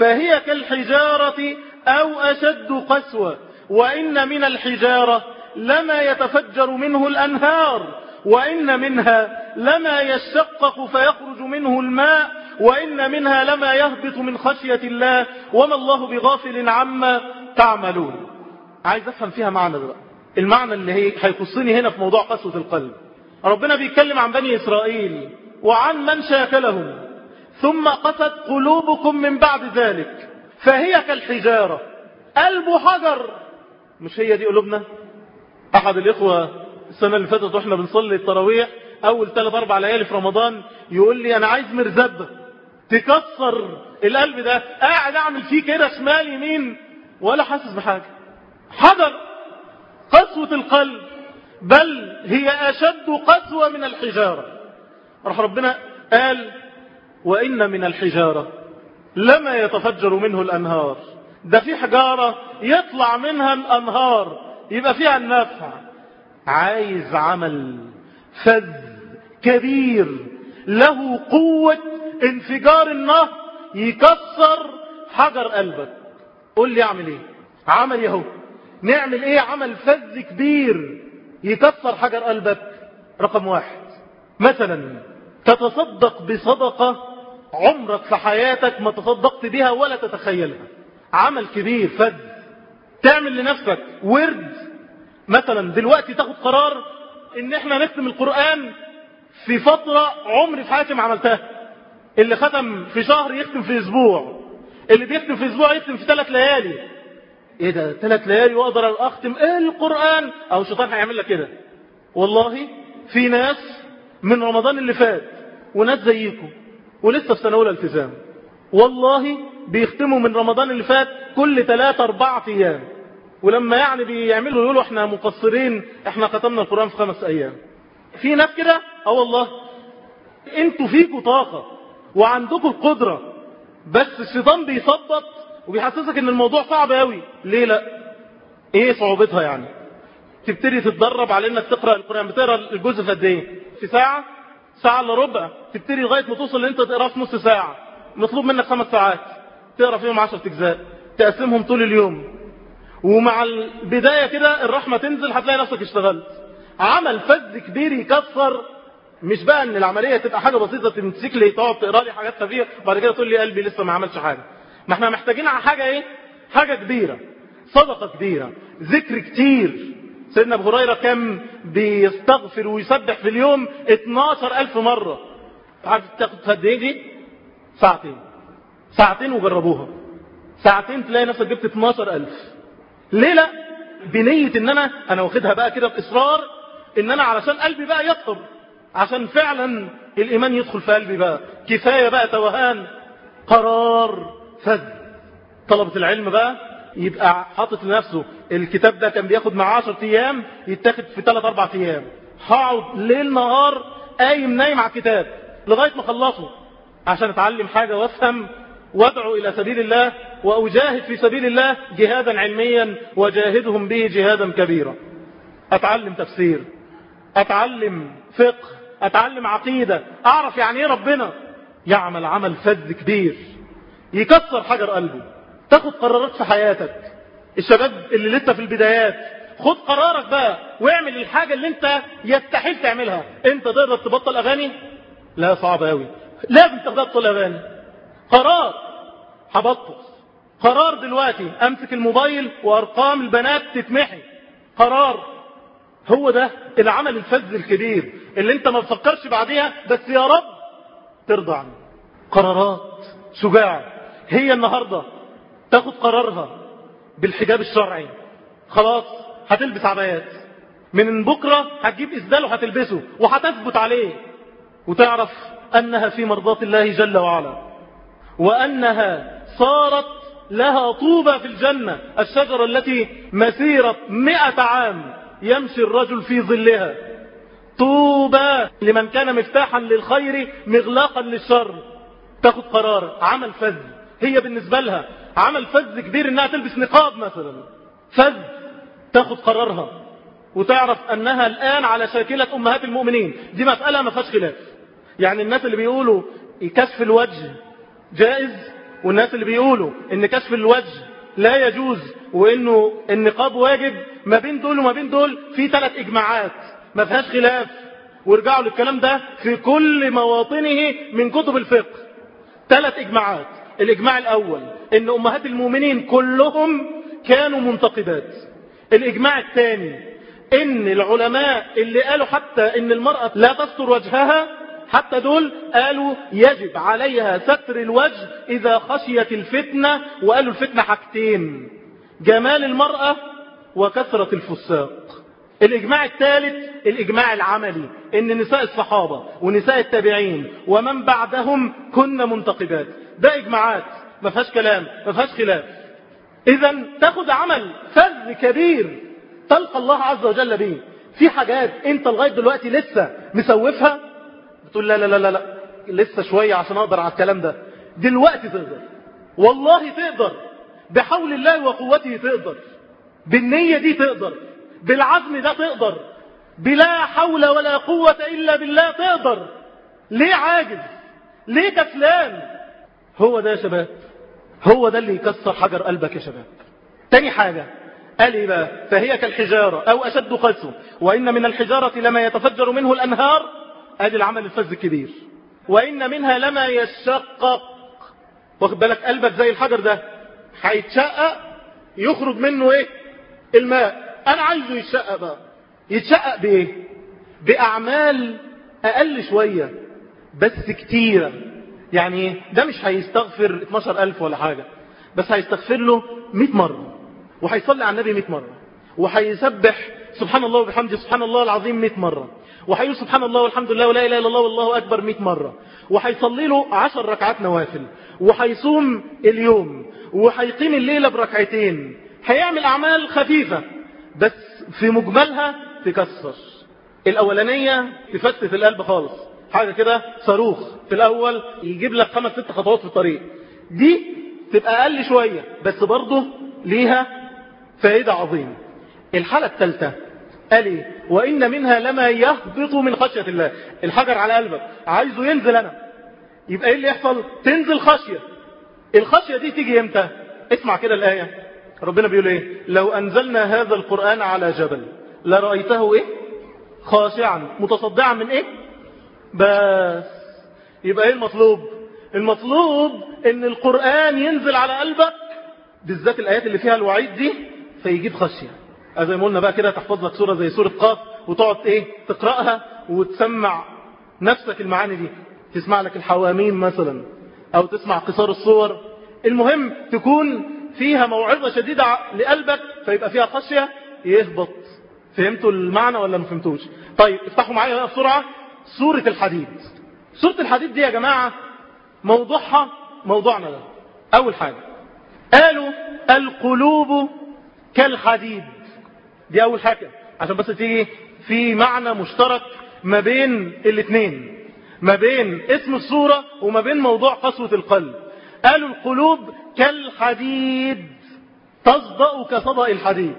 فهي كالحجارة أو أشد قسوة وإن من الحجارة لما يتفجر منه الأنهار وإن منها لما يشقق فيخرج منه الماء وإن منها لما يهبط من خشية الله وما الله بغافل عما تعملون. عايز أفهم فيها معنى ده المعنى اللي هي هيخصني هنا في موضوع قسوة القلب. ربنا بيتكلم عن بني إسرائيل وعن من شاكلهم. ثم قست قلوبكم من بعد ذلك. فهي كالحجارة. قلب حجر مش هي دي قلوبنا؟ أحد الإخوة السنة اللي فاتت وإحنا بنصلي التراويح أول ثلاث أربع ليالي في رمضان يقول لي أنا عايز مرزبة تكسر القلب ده. قاعد أعمل فيه كده شمال يمين. ولا حاسس بحاجة. حجر. قسوة القلب. بل هي أشد قسوة من الحجارة. راح ربنا قال وإن من الحجارة لما يتفجر منه الأنهار. ده في حجارة يطلع منها الأنهار. يبقى فيها النفع. عايز عمل فذ كبير. له قوة انفجار النهر يكسر حجر قلبك. قول لي أعمل إيه؟ عمل يهو. نعمل إيه؟ عمل فذ كبير يكسر حجر قلبك. رقم واحد. مثلا تتصدق بصدقة عمرك في حياتك ما تصدقت بها ولا تتخيلها. عمل كبير فذ تعمل لنفسك ورد. مثلا دلوقتي تاخد قرار إن إحنا نختم القرآن في فترة عمري في حياتي ما عملتها. اللي ختم في شهر يختم في أسبوع. اللي بيختم في أسبوع يختم في ثلاث ليالي. إيه ده؟ ثلاث ليالي وأقدر أختم إيه القرآن؟ أو الشيطان هيعمل لك كده. والله في ناس من رمضان اللي فات وناس زيكم ولسه في سنة أولى التزام. والله بيختموا من رمضان اللي فات كل ثلاثة أربعة أيام. ولما يعني بيعملوا يقولوا إحنا مقصرين إحنا ختمنا القرآن في خمس أيام. في ناس كده؟ آه والله. أنتوا فيكوا طاقة وعندكم القدرة بس الشيطان بيثبط وبيحسسك إن الموضوع صعب قوي ليه لأ؟ إيه صعوبتها يعني؟ تبتدي تتدرب على إنك تقرأ القرآن. بتقرأ الجزء في قد إيه؟ في ساعة؟ ساعة إلا ربع تبتدي لغاية ما توصل ان أنت تقرأ في نص ساعة. مطلوب منك خمس ساعات. تقرأ فيهم عشرة أجزاء. تقسمهم طول اليوم. ومع البداية كده الرحمة تنزل هتلاقي نفسك اشتغلت. عمل فز كبير يكسر. مش بقى إن العملية تبقى حاجة بسيطة تمسك لي تقعد تقرأ لي حاجات خفيفة بعد كده تقول لي قلبي لسه ما عملش حاجة. ما إحنا محتاجين على حاجة إيه؟ حاجة كبيرة. صدقة كبيرة. ذكر كتير. سيدنا أبو هريرة كم بيستغفر ويسبح في اليوم 12 ألف مرة. عارف تاخد قد إيه دي؟ ساعتين. ساعتين وجربوها. ساعتين تلاقي نفسك جبت 12 ألف. ليه لا؟ بنية إن أنا أنا واخدها بقى كده بإصرار إن أنا علشان قلبي بقى يطهر. عشان فعلا الإيمان يدخل في قلبي بقى. كفاية بقى توهان قرار فذ طلبة العلم بقى يبقى حاطط لنفسه الكتاب ده كان بياخد معاه 10 أيام يتاخد في 3 4 أيام. هقعد ليل نهار قايم نايم على الكتاب لغاية ما أخلصه عشان أتعلم حاجة وأفهم وأدعو إلى سبيل الله وأجاهد في سبيل الله جهادا علميا وجاهدهم به جهادا كبيرا. أتعلم تفسير أتعلم فقه أتعلم عقيدة أعرف يعني إيه ربنا؟ يعمل عمل فذ كبير يكسر حجر قلبه. تاخد قرارات في حياتك. الشباب اللي لسه في البدايات خد قرارك بقى واعمل الحاجة اللي انت يستحيل تعملها. انت تقدر تبطل أغاني؟ لا صعب قوي لازم تبطل أغاني. قرار. هبطل. قرار دلوقتي. أمسك الموبايل وأرقام البنات تتمحي. قرار. هو ده العمل الفذ الكبير اللي انت ما تفكرش بعديها بس يا رب ترضى عنه. قرارات. شجاعة. هي النهاردة تاخد قرارها بالحجاب الشرعي. خلاص هتلبس عبايات. من بكرة هتجيب إسدال وهتلبسه وهتثبت عليه. وتعرف أنها في مرضاة الله جل وعلا. وأنها صارت لها طوبة في الجنة. الشجرة التي مسيرة مئة عام يمشي الرجل في ظلها. طوبى لمن كان مفتاحا للخير مغلاقا للشر. تاخد قرار عمل فذ. هي بالنسبة لها عمل فذ كبير إنها تلبس نقاب مثلا. فذ تاخد قرارها. وتعرف أنها الآن على شاكلة أمهات المؤمنين. دي مسألة ما فيهاش خلاف. يعني الناس اللي بيقولوا كشف الوجه جائز والناس اللي بيقولوا إن كشف الوجه لا يجوز وإنه النقاب واجب ما بين دول وما بين دول في ثلاث إجماعات. ما فيهاش خلاف. وارجعوا للكلام ده في كل مواطنه من كتب الفقه. ثلاث إجماعات. الإجماع الأول إن أمهات المؤمنين كلهم كانوا منتقبات. الإجماع الثاني إن العلماء اللي قالوا حتى إن المرأة لا تستر وجهها حتى دول قالوا يجب عليها ستر الوجه إذا خشيت الفتنة وقالوا الفتنة حاجتين جمال المرأة وكثرة الفساق. الإجماع الثالث الإجماع العملي إن نساء الصحابة ونساء التابعين ومن بعدهم كن منتقبات. ده إجماعات ما فيهاش كلام ما فيهاش خلاف. إذا تاخد عمل فذ كبير تلقى الله عز وجل به. في حاجات أنت لغاية دلوقتي لسه مسوفها؟ بتقول لا لا لا لا, لا. لسه شوية عشان أقدر على الكلام ده. دلوقتي تقدر. والله تقدر. بحول الله وقوته تقدر. بالنية دي تقدر. بالعزم ده تقدر. بلا حول ولا قوة إلا بالله تقدر. ليه عاجز؟ ليه كسلان؟ هو ده يا شباب. هو ده اللي يكسر حجر قلبك يا شباب. تاني حاجة. قال إيه بقى؟ فهي كالحجارة أو أشد قسوة وإن من الحجارة لما يتفجر منه الأنهار. أدي العمل الفز الكبير. وإن منها لما يشقق. واخد بالك؟ قلبك زي الحجر ده. هيتشقق يخرج منه إيه؟ الماء. أنا عايزه يتشقق بقى. يتشقق بإيه؟ بأعمال أقل شوية بس كتيرة. يعني ده مش هيستغفر 12000 ولا حاجة بس هيستغفر له 100 مرة وهيصلي على النبي 100 مرة وهيسبح سبحان الله وبحمده سبحان الله العظيم 100 مرة وهيقول سبحان الله والحمد لله ولا إله إلا الله والله أكبر 100 مرة وهيصلي له 10 ركعات نوافل وهيصوم اليوم وهيقيم الليلة بركعتين هيعمل أعمال خفيفة بس في مجملها تكسر الأولانية تفتت القلب خالص. حاجة كده صاروخ. في الأول يجيب لك خمس ست خطوات في الطريق. دي تبقى أقل شوية بس برضه ليها فائدة عظيمة. الحالة الثالثة قال إيه؟ وإن منها لما يهبط من خشية الله. الحجر على قلبك. عايزه ينزل أنا. يبقى إيه اللي يحصل؟ تنزل خشية. الخشية دي تيجي إمتى؟ اسمع كده الآية. ربنا بيقول إيه؟ لو أنزلنا هذا القرآن على جبل لرأيته إيه؟ خاشعا. متصدعا من إيه؟ بس. يبقى إيه المطلوب؟ المطلوب إن القرآن ينزل على قلبك بالذات الآيات اللي فيها الوعيد دي فيجيب خشية. زي ما قلنا بقى كده تحفظ لك سورة زي سورة قاف وتقعد إيه؟ تقرأها وتسمع نفسك المعاني دي. تسمع لك الحواميم مثلا أو تسمع قصار الصور. المهم تكون فيها موعظة شديدة لقلبك فيبقى فيها خشية يهبط. فهمتوا المعنى ولا ما فهمتوش؟ طيب افتحوا معايا بقى بسرعة. سورة الحديد. سورة الحديد دي يا جماعة موضوعها موضوعنا ده. أول حاجة. قالوا القلوب كالحديد دي أول حاجة. عشان بس تيجي في معنى مشترك ما بين الاثنين ما بين اسم الصورة وما بين موضوع قسوة القلب. قالوا القلوب كالحديد تصدأ كصدأ الحديد.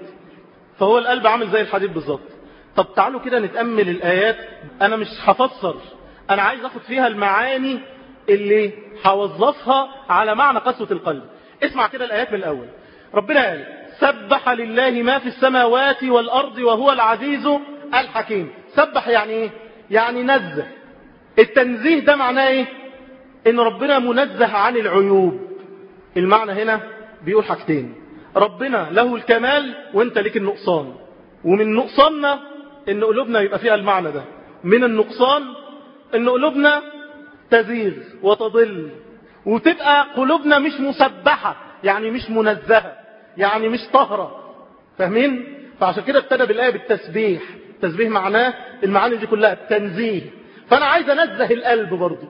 فهو القلب عامل زي الحديد بالظبط. طب تعالوا كده نتأمل الآيات. أنا مش هفسر أنا عايز أخد فيها المعاني اللي هوظفها على معنى قسوة القلب. اسمع كده الآيات من الأول. ربنا قال سبح لله ما في السماوات والأرض وهو العزيز الحكيم. سبح يعني إيه؟ يعني نزه. التنزيه ده معناه إيه؟ إن ربنا منزه عن العيوب. المعنى هنا بيقول حاجتين. ربنا له الكمال وانت لك النقصان. ومن نقصاننا إن قلوبنا يبقى فيها المعنى ده. من النقصان إن قلوبنا تزيغ وتضل وتبقى قلوبنا مش مسبحة يعني مش منزهة يعني مش طهرة فاهمين؟ فعشان كده ابتدى بالآية بالتسبيح. التسبيح معناه المعاني دي كلها التنزيه. فأنا عايز أنزه القلب برضو.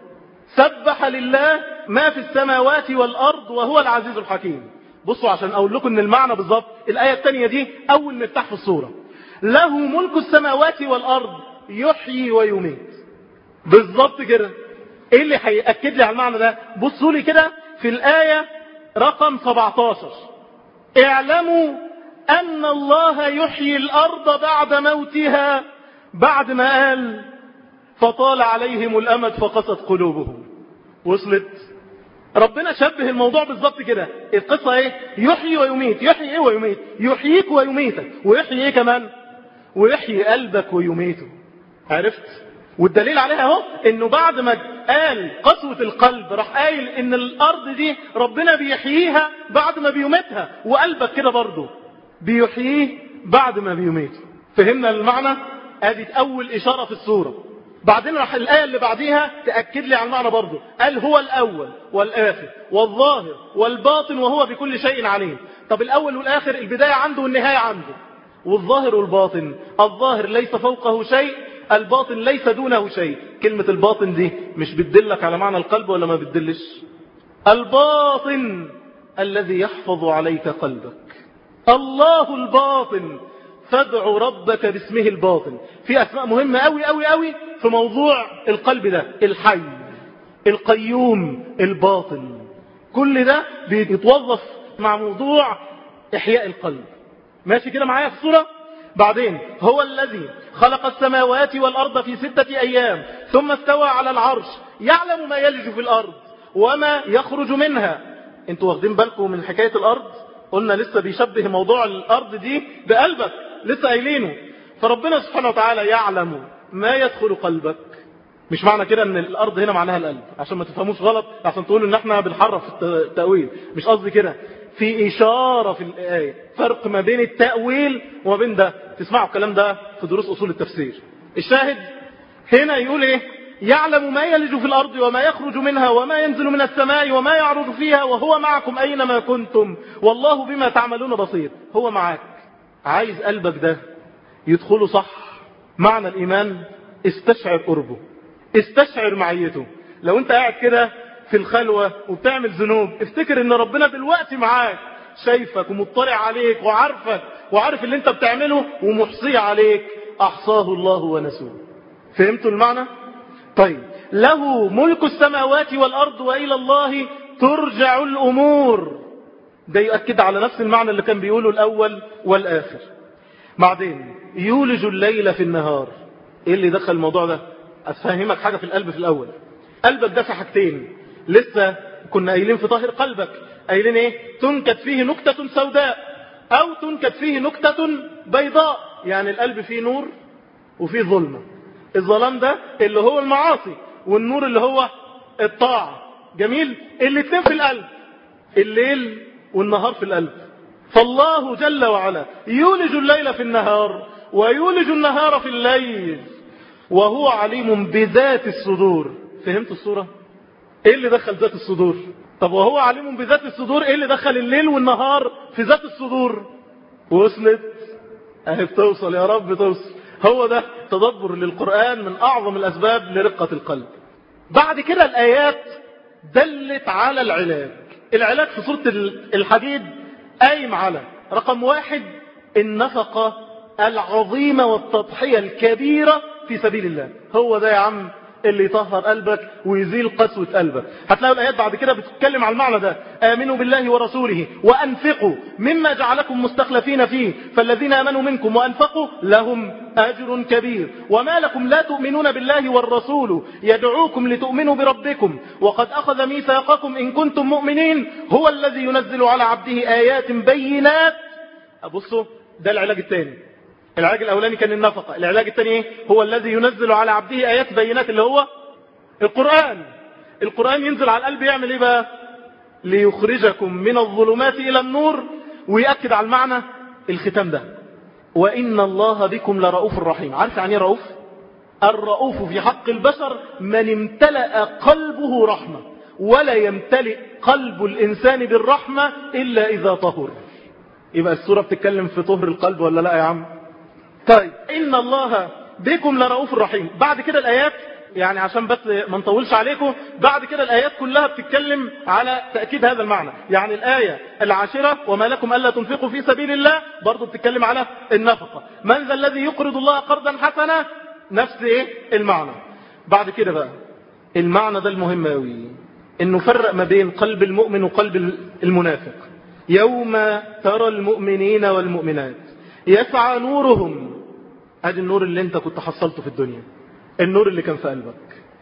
سبح لله ما في السماوات والأرض وهو العزيز الحكيم. بصوا عشان أقول لكم أن المعنى بالظبط الآية الثانية دي أول مفتاح في الصورة له ملك السماوات والأرض يحيي ويميت. بالظبط كده. إيه اللي هيأكد لي على المعنى ده؟ بصوا لي كده في الآية رقم 17 اعلموا أن الله يحيي الأرض بعد موتها بعد ما قال فطال عليهم الأمد فقست قلوبهم. وصلت. ربنا شبه الموضوع بالظبط كده. القصة إيه؟ يحيي ويميت. يحيي إيه ويميت؟ يحييك ويميتك. ويحيي إيه كمان؟ ويحيي قلبك ويميته. عرفت؟ والدليل عليها اهو انه بعد ما قال قسوة القلب راح قايل إن الأرض دي ربنا بيحييها بعد ما بيميتها. وقلبك كده برضه بيحييه بعد ما بيميته فهمنا المعنى؟ ادي اول إشارة في السورة. بعدين راح الآية اللي بعديها تأكد لي على المعنى برضه. قال هو الأول والآخر والظاهر والباطن وهو بكل شيء عليم. طب الأول والآخر البداية عنده والنهاية عنده. والظاهر والباطن. الظاهر ليس فوقه شيء الباطن ليس دونه شيء. كلمة الباطن دي مش بتدلك على معنى القلب ولا ما بتدلش؟ الباطن الذي يحفظ عليك قلبك. الله الباطن. فادع ربك باسمه الباطن. في أسماء مهمة أوي أوي أوي في موضوع القلب ده. الحي القيوم الباطن. كل ده بيتوظف مع موضوع إحياء القلب. ماشي كده معايا في الصورة؟ بعدين هو الذي خلق السماوات والأرض في ستة أيام ثم استوى على العرش يعلم ما يلج في الأرض وما يخرج منها. أنتوا واخدين بالكم من حكاية الأرض؟ قلنا لسه بيشبه موضوع الأرض دي بقلبك لسه قايلينه. فربنا سبحانه وتعالى يعلم ما يدخل قلبك. مش معنى كده إن الأرض هنا معناها القلب عشان ما تفهموش غلط عشان تقولوا إن إحنا بنحرف التأويل. مش قصدي كده. في إشارة في الآية فرق ما بين التأويل وما بين ده. تسمعوا الكلام ده في دروس أصول التفسير. الشاهد هنا يقول إيه؟ يعلم ما يلج في الأرض وما يخرج منها وما ينزل من السماء وما يعرج فيها وهو معكم أينما كنتم. والله بما تعملون بصير. هو معاك. عايز قلبك ده يدخله صح. معنى الإيمان استشعر قربه. استشعر معيته. لو أنت قاعد كده في الخلوة وبتعمل ذنوب. افتكر إن ربنا دلوقتي معاك شايفك ومطلع عليك وعارفك وعارف اللي أنت بتعمله ومحصي عليك. أحصاه الله ونسوه. فهمتوا المعنى؟ طيب له ملك السماوات والأرض وإلى الله ترجع الأمور. ده يؤكد على نفس المعنى اللي كان بيقوله الأول والآخر. بعدين يولج الليل في النهار. إيه اللي دخل الموضوع ده؟ أفهمك حاجة في القلب في الأول. قلبك ده في حاجتين. لسه كنا قايلين في طاهر قلبك. قايلين إيه؟ تنكت فيه نكتة سوداء أو تنكت فيه نكتة بيضاء. يعني القلب فيه نور وفيه ظلمة. الظلام ده اللي هو المعاصي والنور اللي هو الطاعة. جميل؟ الاتنين في القلب. الليل والنهار في القلب. فالله جل وعلا يولج الليل في النهار ويولج النهار في الليل. وهو عليم بذات الصدور. فهمت الصورة؟ إيه اللي دخل ذات الصدور؟ طب وهو عليم بذات الصدور إيه اللي دخل الليل والنهار في ذات الصدور؟ وصلت أهي بتوصل يا رب توصل. هو ده تدبر للقرآن من أعظم الأسباب لرقة القلب. بعد كده الآيات دلت على العلاج. العلاج في سورة الحديد قايم على رقم واحد النفقة العظيمة والتضحية الكبيرة في سبيل الله. هو ده يا عم اللي يطهر قلبك ويزيل قسوة قلبك. هتلاقوا الآيات بعد كده بتتكلم على المعنى ده. آمنوا بالله ورسوله وأنفقوا مما جعلكم مستخلفين فيه. فالذين آمنوا منكم وأنفقوا لهم أجر كبير. وما لكم لا تؤمنون بالله والرسول. يدعوكم لتؤمنوا بربكم. وقد أخذ ميثاقكم إن كنتم مؤمنين. هو الذي ينزل على عبده آيات بينات. أبصوا ده العلاج الثاني. العلاج الأولاني كان النفقة العلاج الثاني إيه؟ هو الذي ينزل على عبده آيات بينات اللي هو القرآن. القرآن ينزل على القلب يعمل إيه بقى؟ ليخرجكم من الظلمات إلى النور ويأكد على المعنى الختام ده. وإن الله بكم لرؤوف رحيم. عارف يعني رؤوف؟ الرؤوف في حق البشر من امتلأ قلبه رحمة ولا يمتلئ قلب الإنسان بالرحمة إلا إذا طهر. يبقى السورة بتتكلم في طهر القلب ولا لأ يا عم؟ طيب. إن الله بكم لرؤوف رحيم. بعد كده الآيات يعني عشان بس ما نطولش عليكم بعد كده الآيات كلها بتتكلم على تأكيد هذا المعنى. يعني الآية العاشرة وما لكم ألا تنفقوا في سبيل الله برضو بتتكلم على النفقة. من ذا الذي يقرض الله قرضا حسنا؟ نفس إيه؟ المعنى. بعد كده بقى المعنى ده المهم قوي انه فرق ما بين قلب المؤمن وقلب المنافق. يوم ترى المؤمنين والمؤمنات يسعى نورهم أدي النور اللي أنت كنت حصلته في الدنيا. النور اللي كان في قلبك.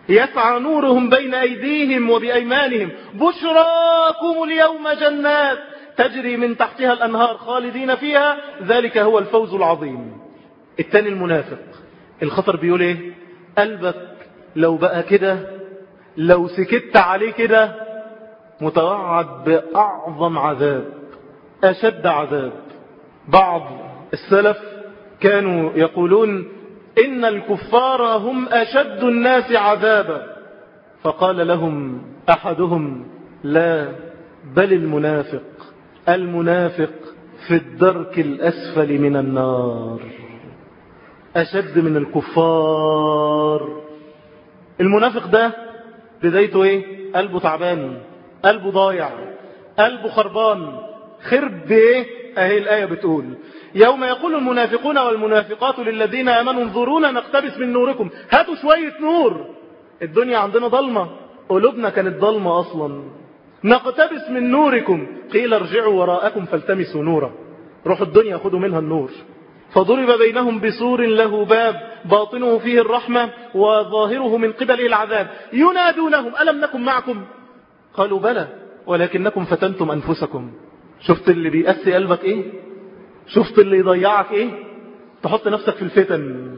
يسعى نورهم بين أيديهم وبأيمانهم. بشراكم اليوم جنات تجري من تحتها الأنهار خالدين فيها. ذلك هو الفوز العظيم. الثاني المنافق. الخطر بيقول إيه؟ قلبك لو بقى كده لو سكت عليه كده متوعد بأعظم عذاب أشد عذاب. بعض السلف كانوا يقولون إن الكفار هم أشد الناس عذابا. فقال لهم أحدهم لا بل المنافق المنافق في الدرك الأسفل من النار. أشد من الكفار. المنافق ده بدايته إيه؟ قلبه تعبان قلبه ضايع قلبه خربان. خرب بايه أهي الآية بتقول. يوم يقول المنافقون والمنافقات للذين آمنوا انظرونا نقتبس من نوركم. هاتوا شوية نور. الدنيا عندنا ضلمة قلوبنا كانت ضلمة أصلا. نقتبس من نوركم. قيل ارجعوا وراءكم فالتمسوا نورا. روحوا الدنيا خذوا منها النور. فضرب بينهم بسور له باب. باطنه فيه الرحمة وظاهره من قبل العذاب. ينادونهم ألم نكن معكم؟ قالوا بلى ولكنكم فتنتم أنفسكم. شفت اللي بيأسي قلبك إيه؟ شفت اللي يضيعك إيه؟ تحط نفسك في الفتن.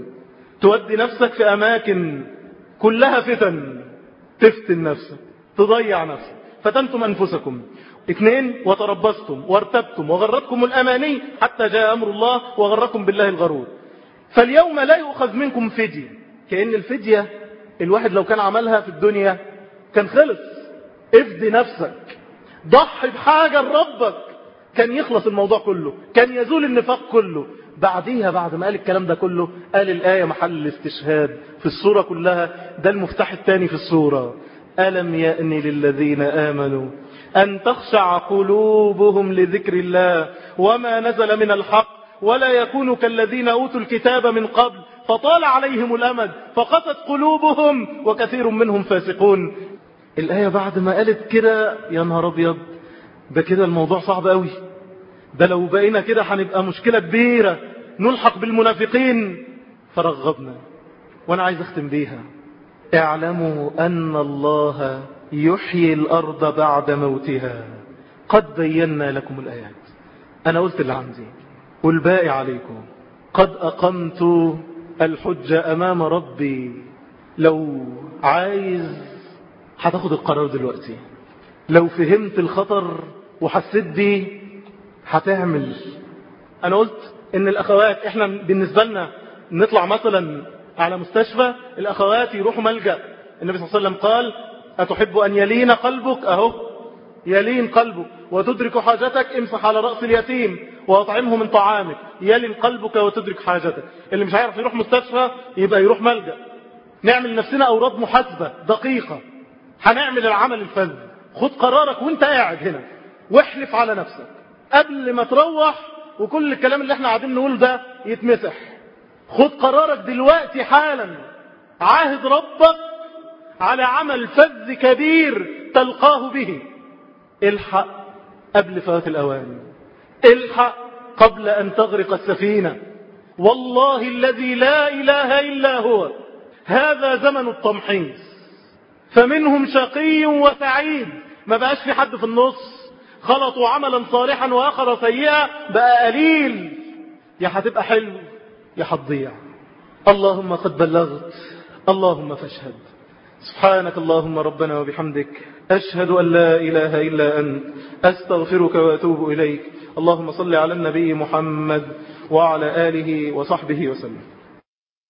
تودي نفسك في أماكن كلها فتن. تفتن نفسك. تضيع نفسك. فتنتم أنفسكم. اثنين وتربصتم وارتبتم وغرتكم الأماني حتى جاء أمر الله وغركم بالله الغرور. فاليوم لا يؤخذ منكم فدية. كأن الفدية الواحد لو كان عملها في الدنيا كان خلص. افدي نفسك. ضحي بحاجة لربك. كان يخلص الموضوع كله كان يزول النفاق كله. بعديها بعد ما قال الكلام ده كله قال الآية محل الاستشهاد في الصورة كلها ده المفتاح الثاني في الصورة ألم يأني للذين آمنوا أن تخشع قلوبهم لذكر الله وما نزل من الحق ولا يكونوا كالذين أوتوا الكتاب من قبل فطال عليهم الأمد فقست قلوبهم وكثير منهم فاسقون. الآية بعد ما قالت كده يا نهار أبيض ده كده الموضوع صعب قوي ده لو بقينا كده هنبقى مشكلة كبيرة. نلحق بالمنافقين. فرغبنا. وأنا عايز أختم بيها. اعلموا أن الله يحيي الأرض بعد موتها. قد بينا لكم الآيات. أنا قلت اللي عندي. والباقي عليكم. قد أقمت الحجة أمام ربي. لو عايز هتاخد القرار دلوقتي. لو فهمت الخطر وحسيت بيه هتعمل. أنا قلت إن الأخوات إحنا بالنسبة لنا نطلع مثلا على مستشفى الأخوات يروحوا ملجأ. النبي صلى الله عليه وسلم قال أتحب أن يلين قلبك؟ أهو. يلين قلبك. وتدرك حاجتك؟ امسح على رأس اليتيم وأطعمه من طعامك. يلين قلبك وتدرك حاجتك. اللي مش هيعرف يروح مستشفى يبقى يروح ملجأ. نعمل نفسنا أوراد محاسبة دقيقة. هنعمل العمل الفذ. خد قرارك وانت قاعد هنا. واحلف على نفسك. قبل ما تروح وكل الكلام اللي إحنا قاعدين نقوله ده يتمسح. خد قرارك دلوقتي حالا. عاهد ربك على عمل فذ كبير تلقاه به. الحق قبل فوات الأوان. الحق قبل أن تغرق السفينة. والله الذي لا إله إلا هو. هذا زمن التمحيص. فمنهم شقي وسعيد. ما بقاش في حد في النص. خلطوا عملا صالحا وآخر سيئا بقى قليل. يا هتبقى حلو يا هتضيع. اللهم قد بلغت اللهم فاشهد. سبحانك اللهم ربنا وبحمدك أشهد أن لا إله إلا أنت أستغفرك وأتوب إليك. اللهم صل على النبي محمد وعلى آله وصحبه وسلم.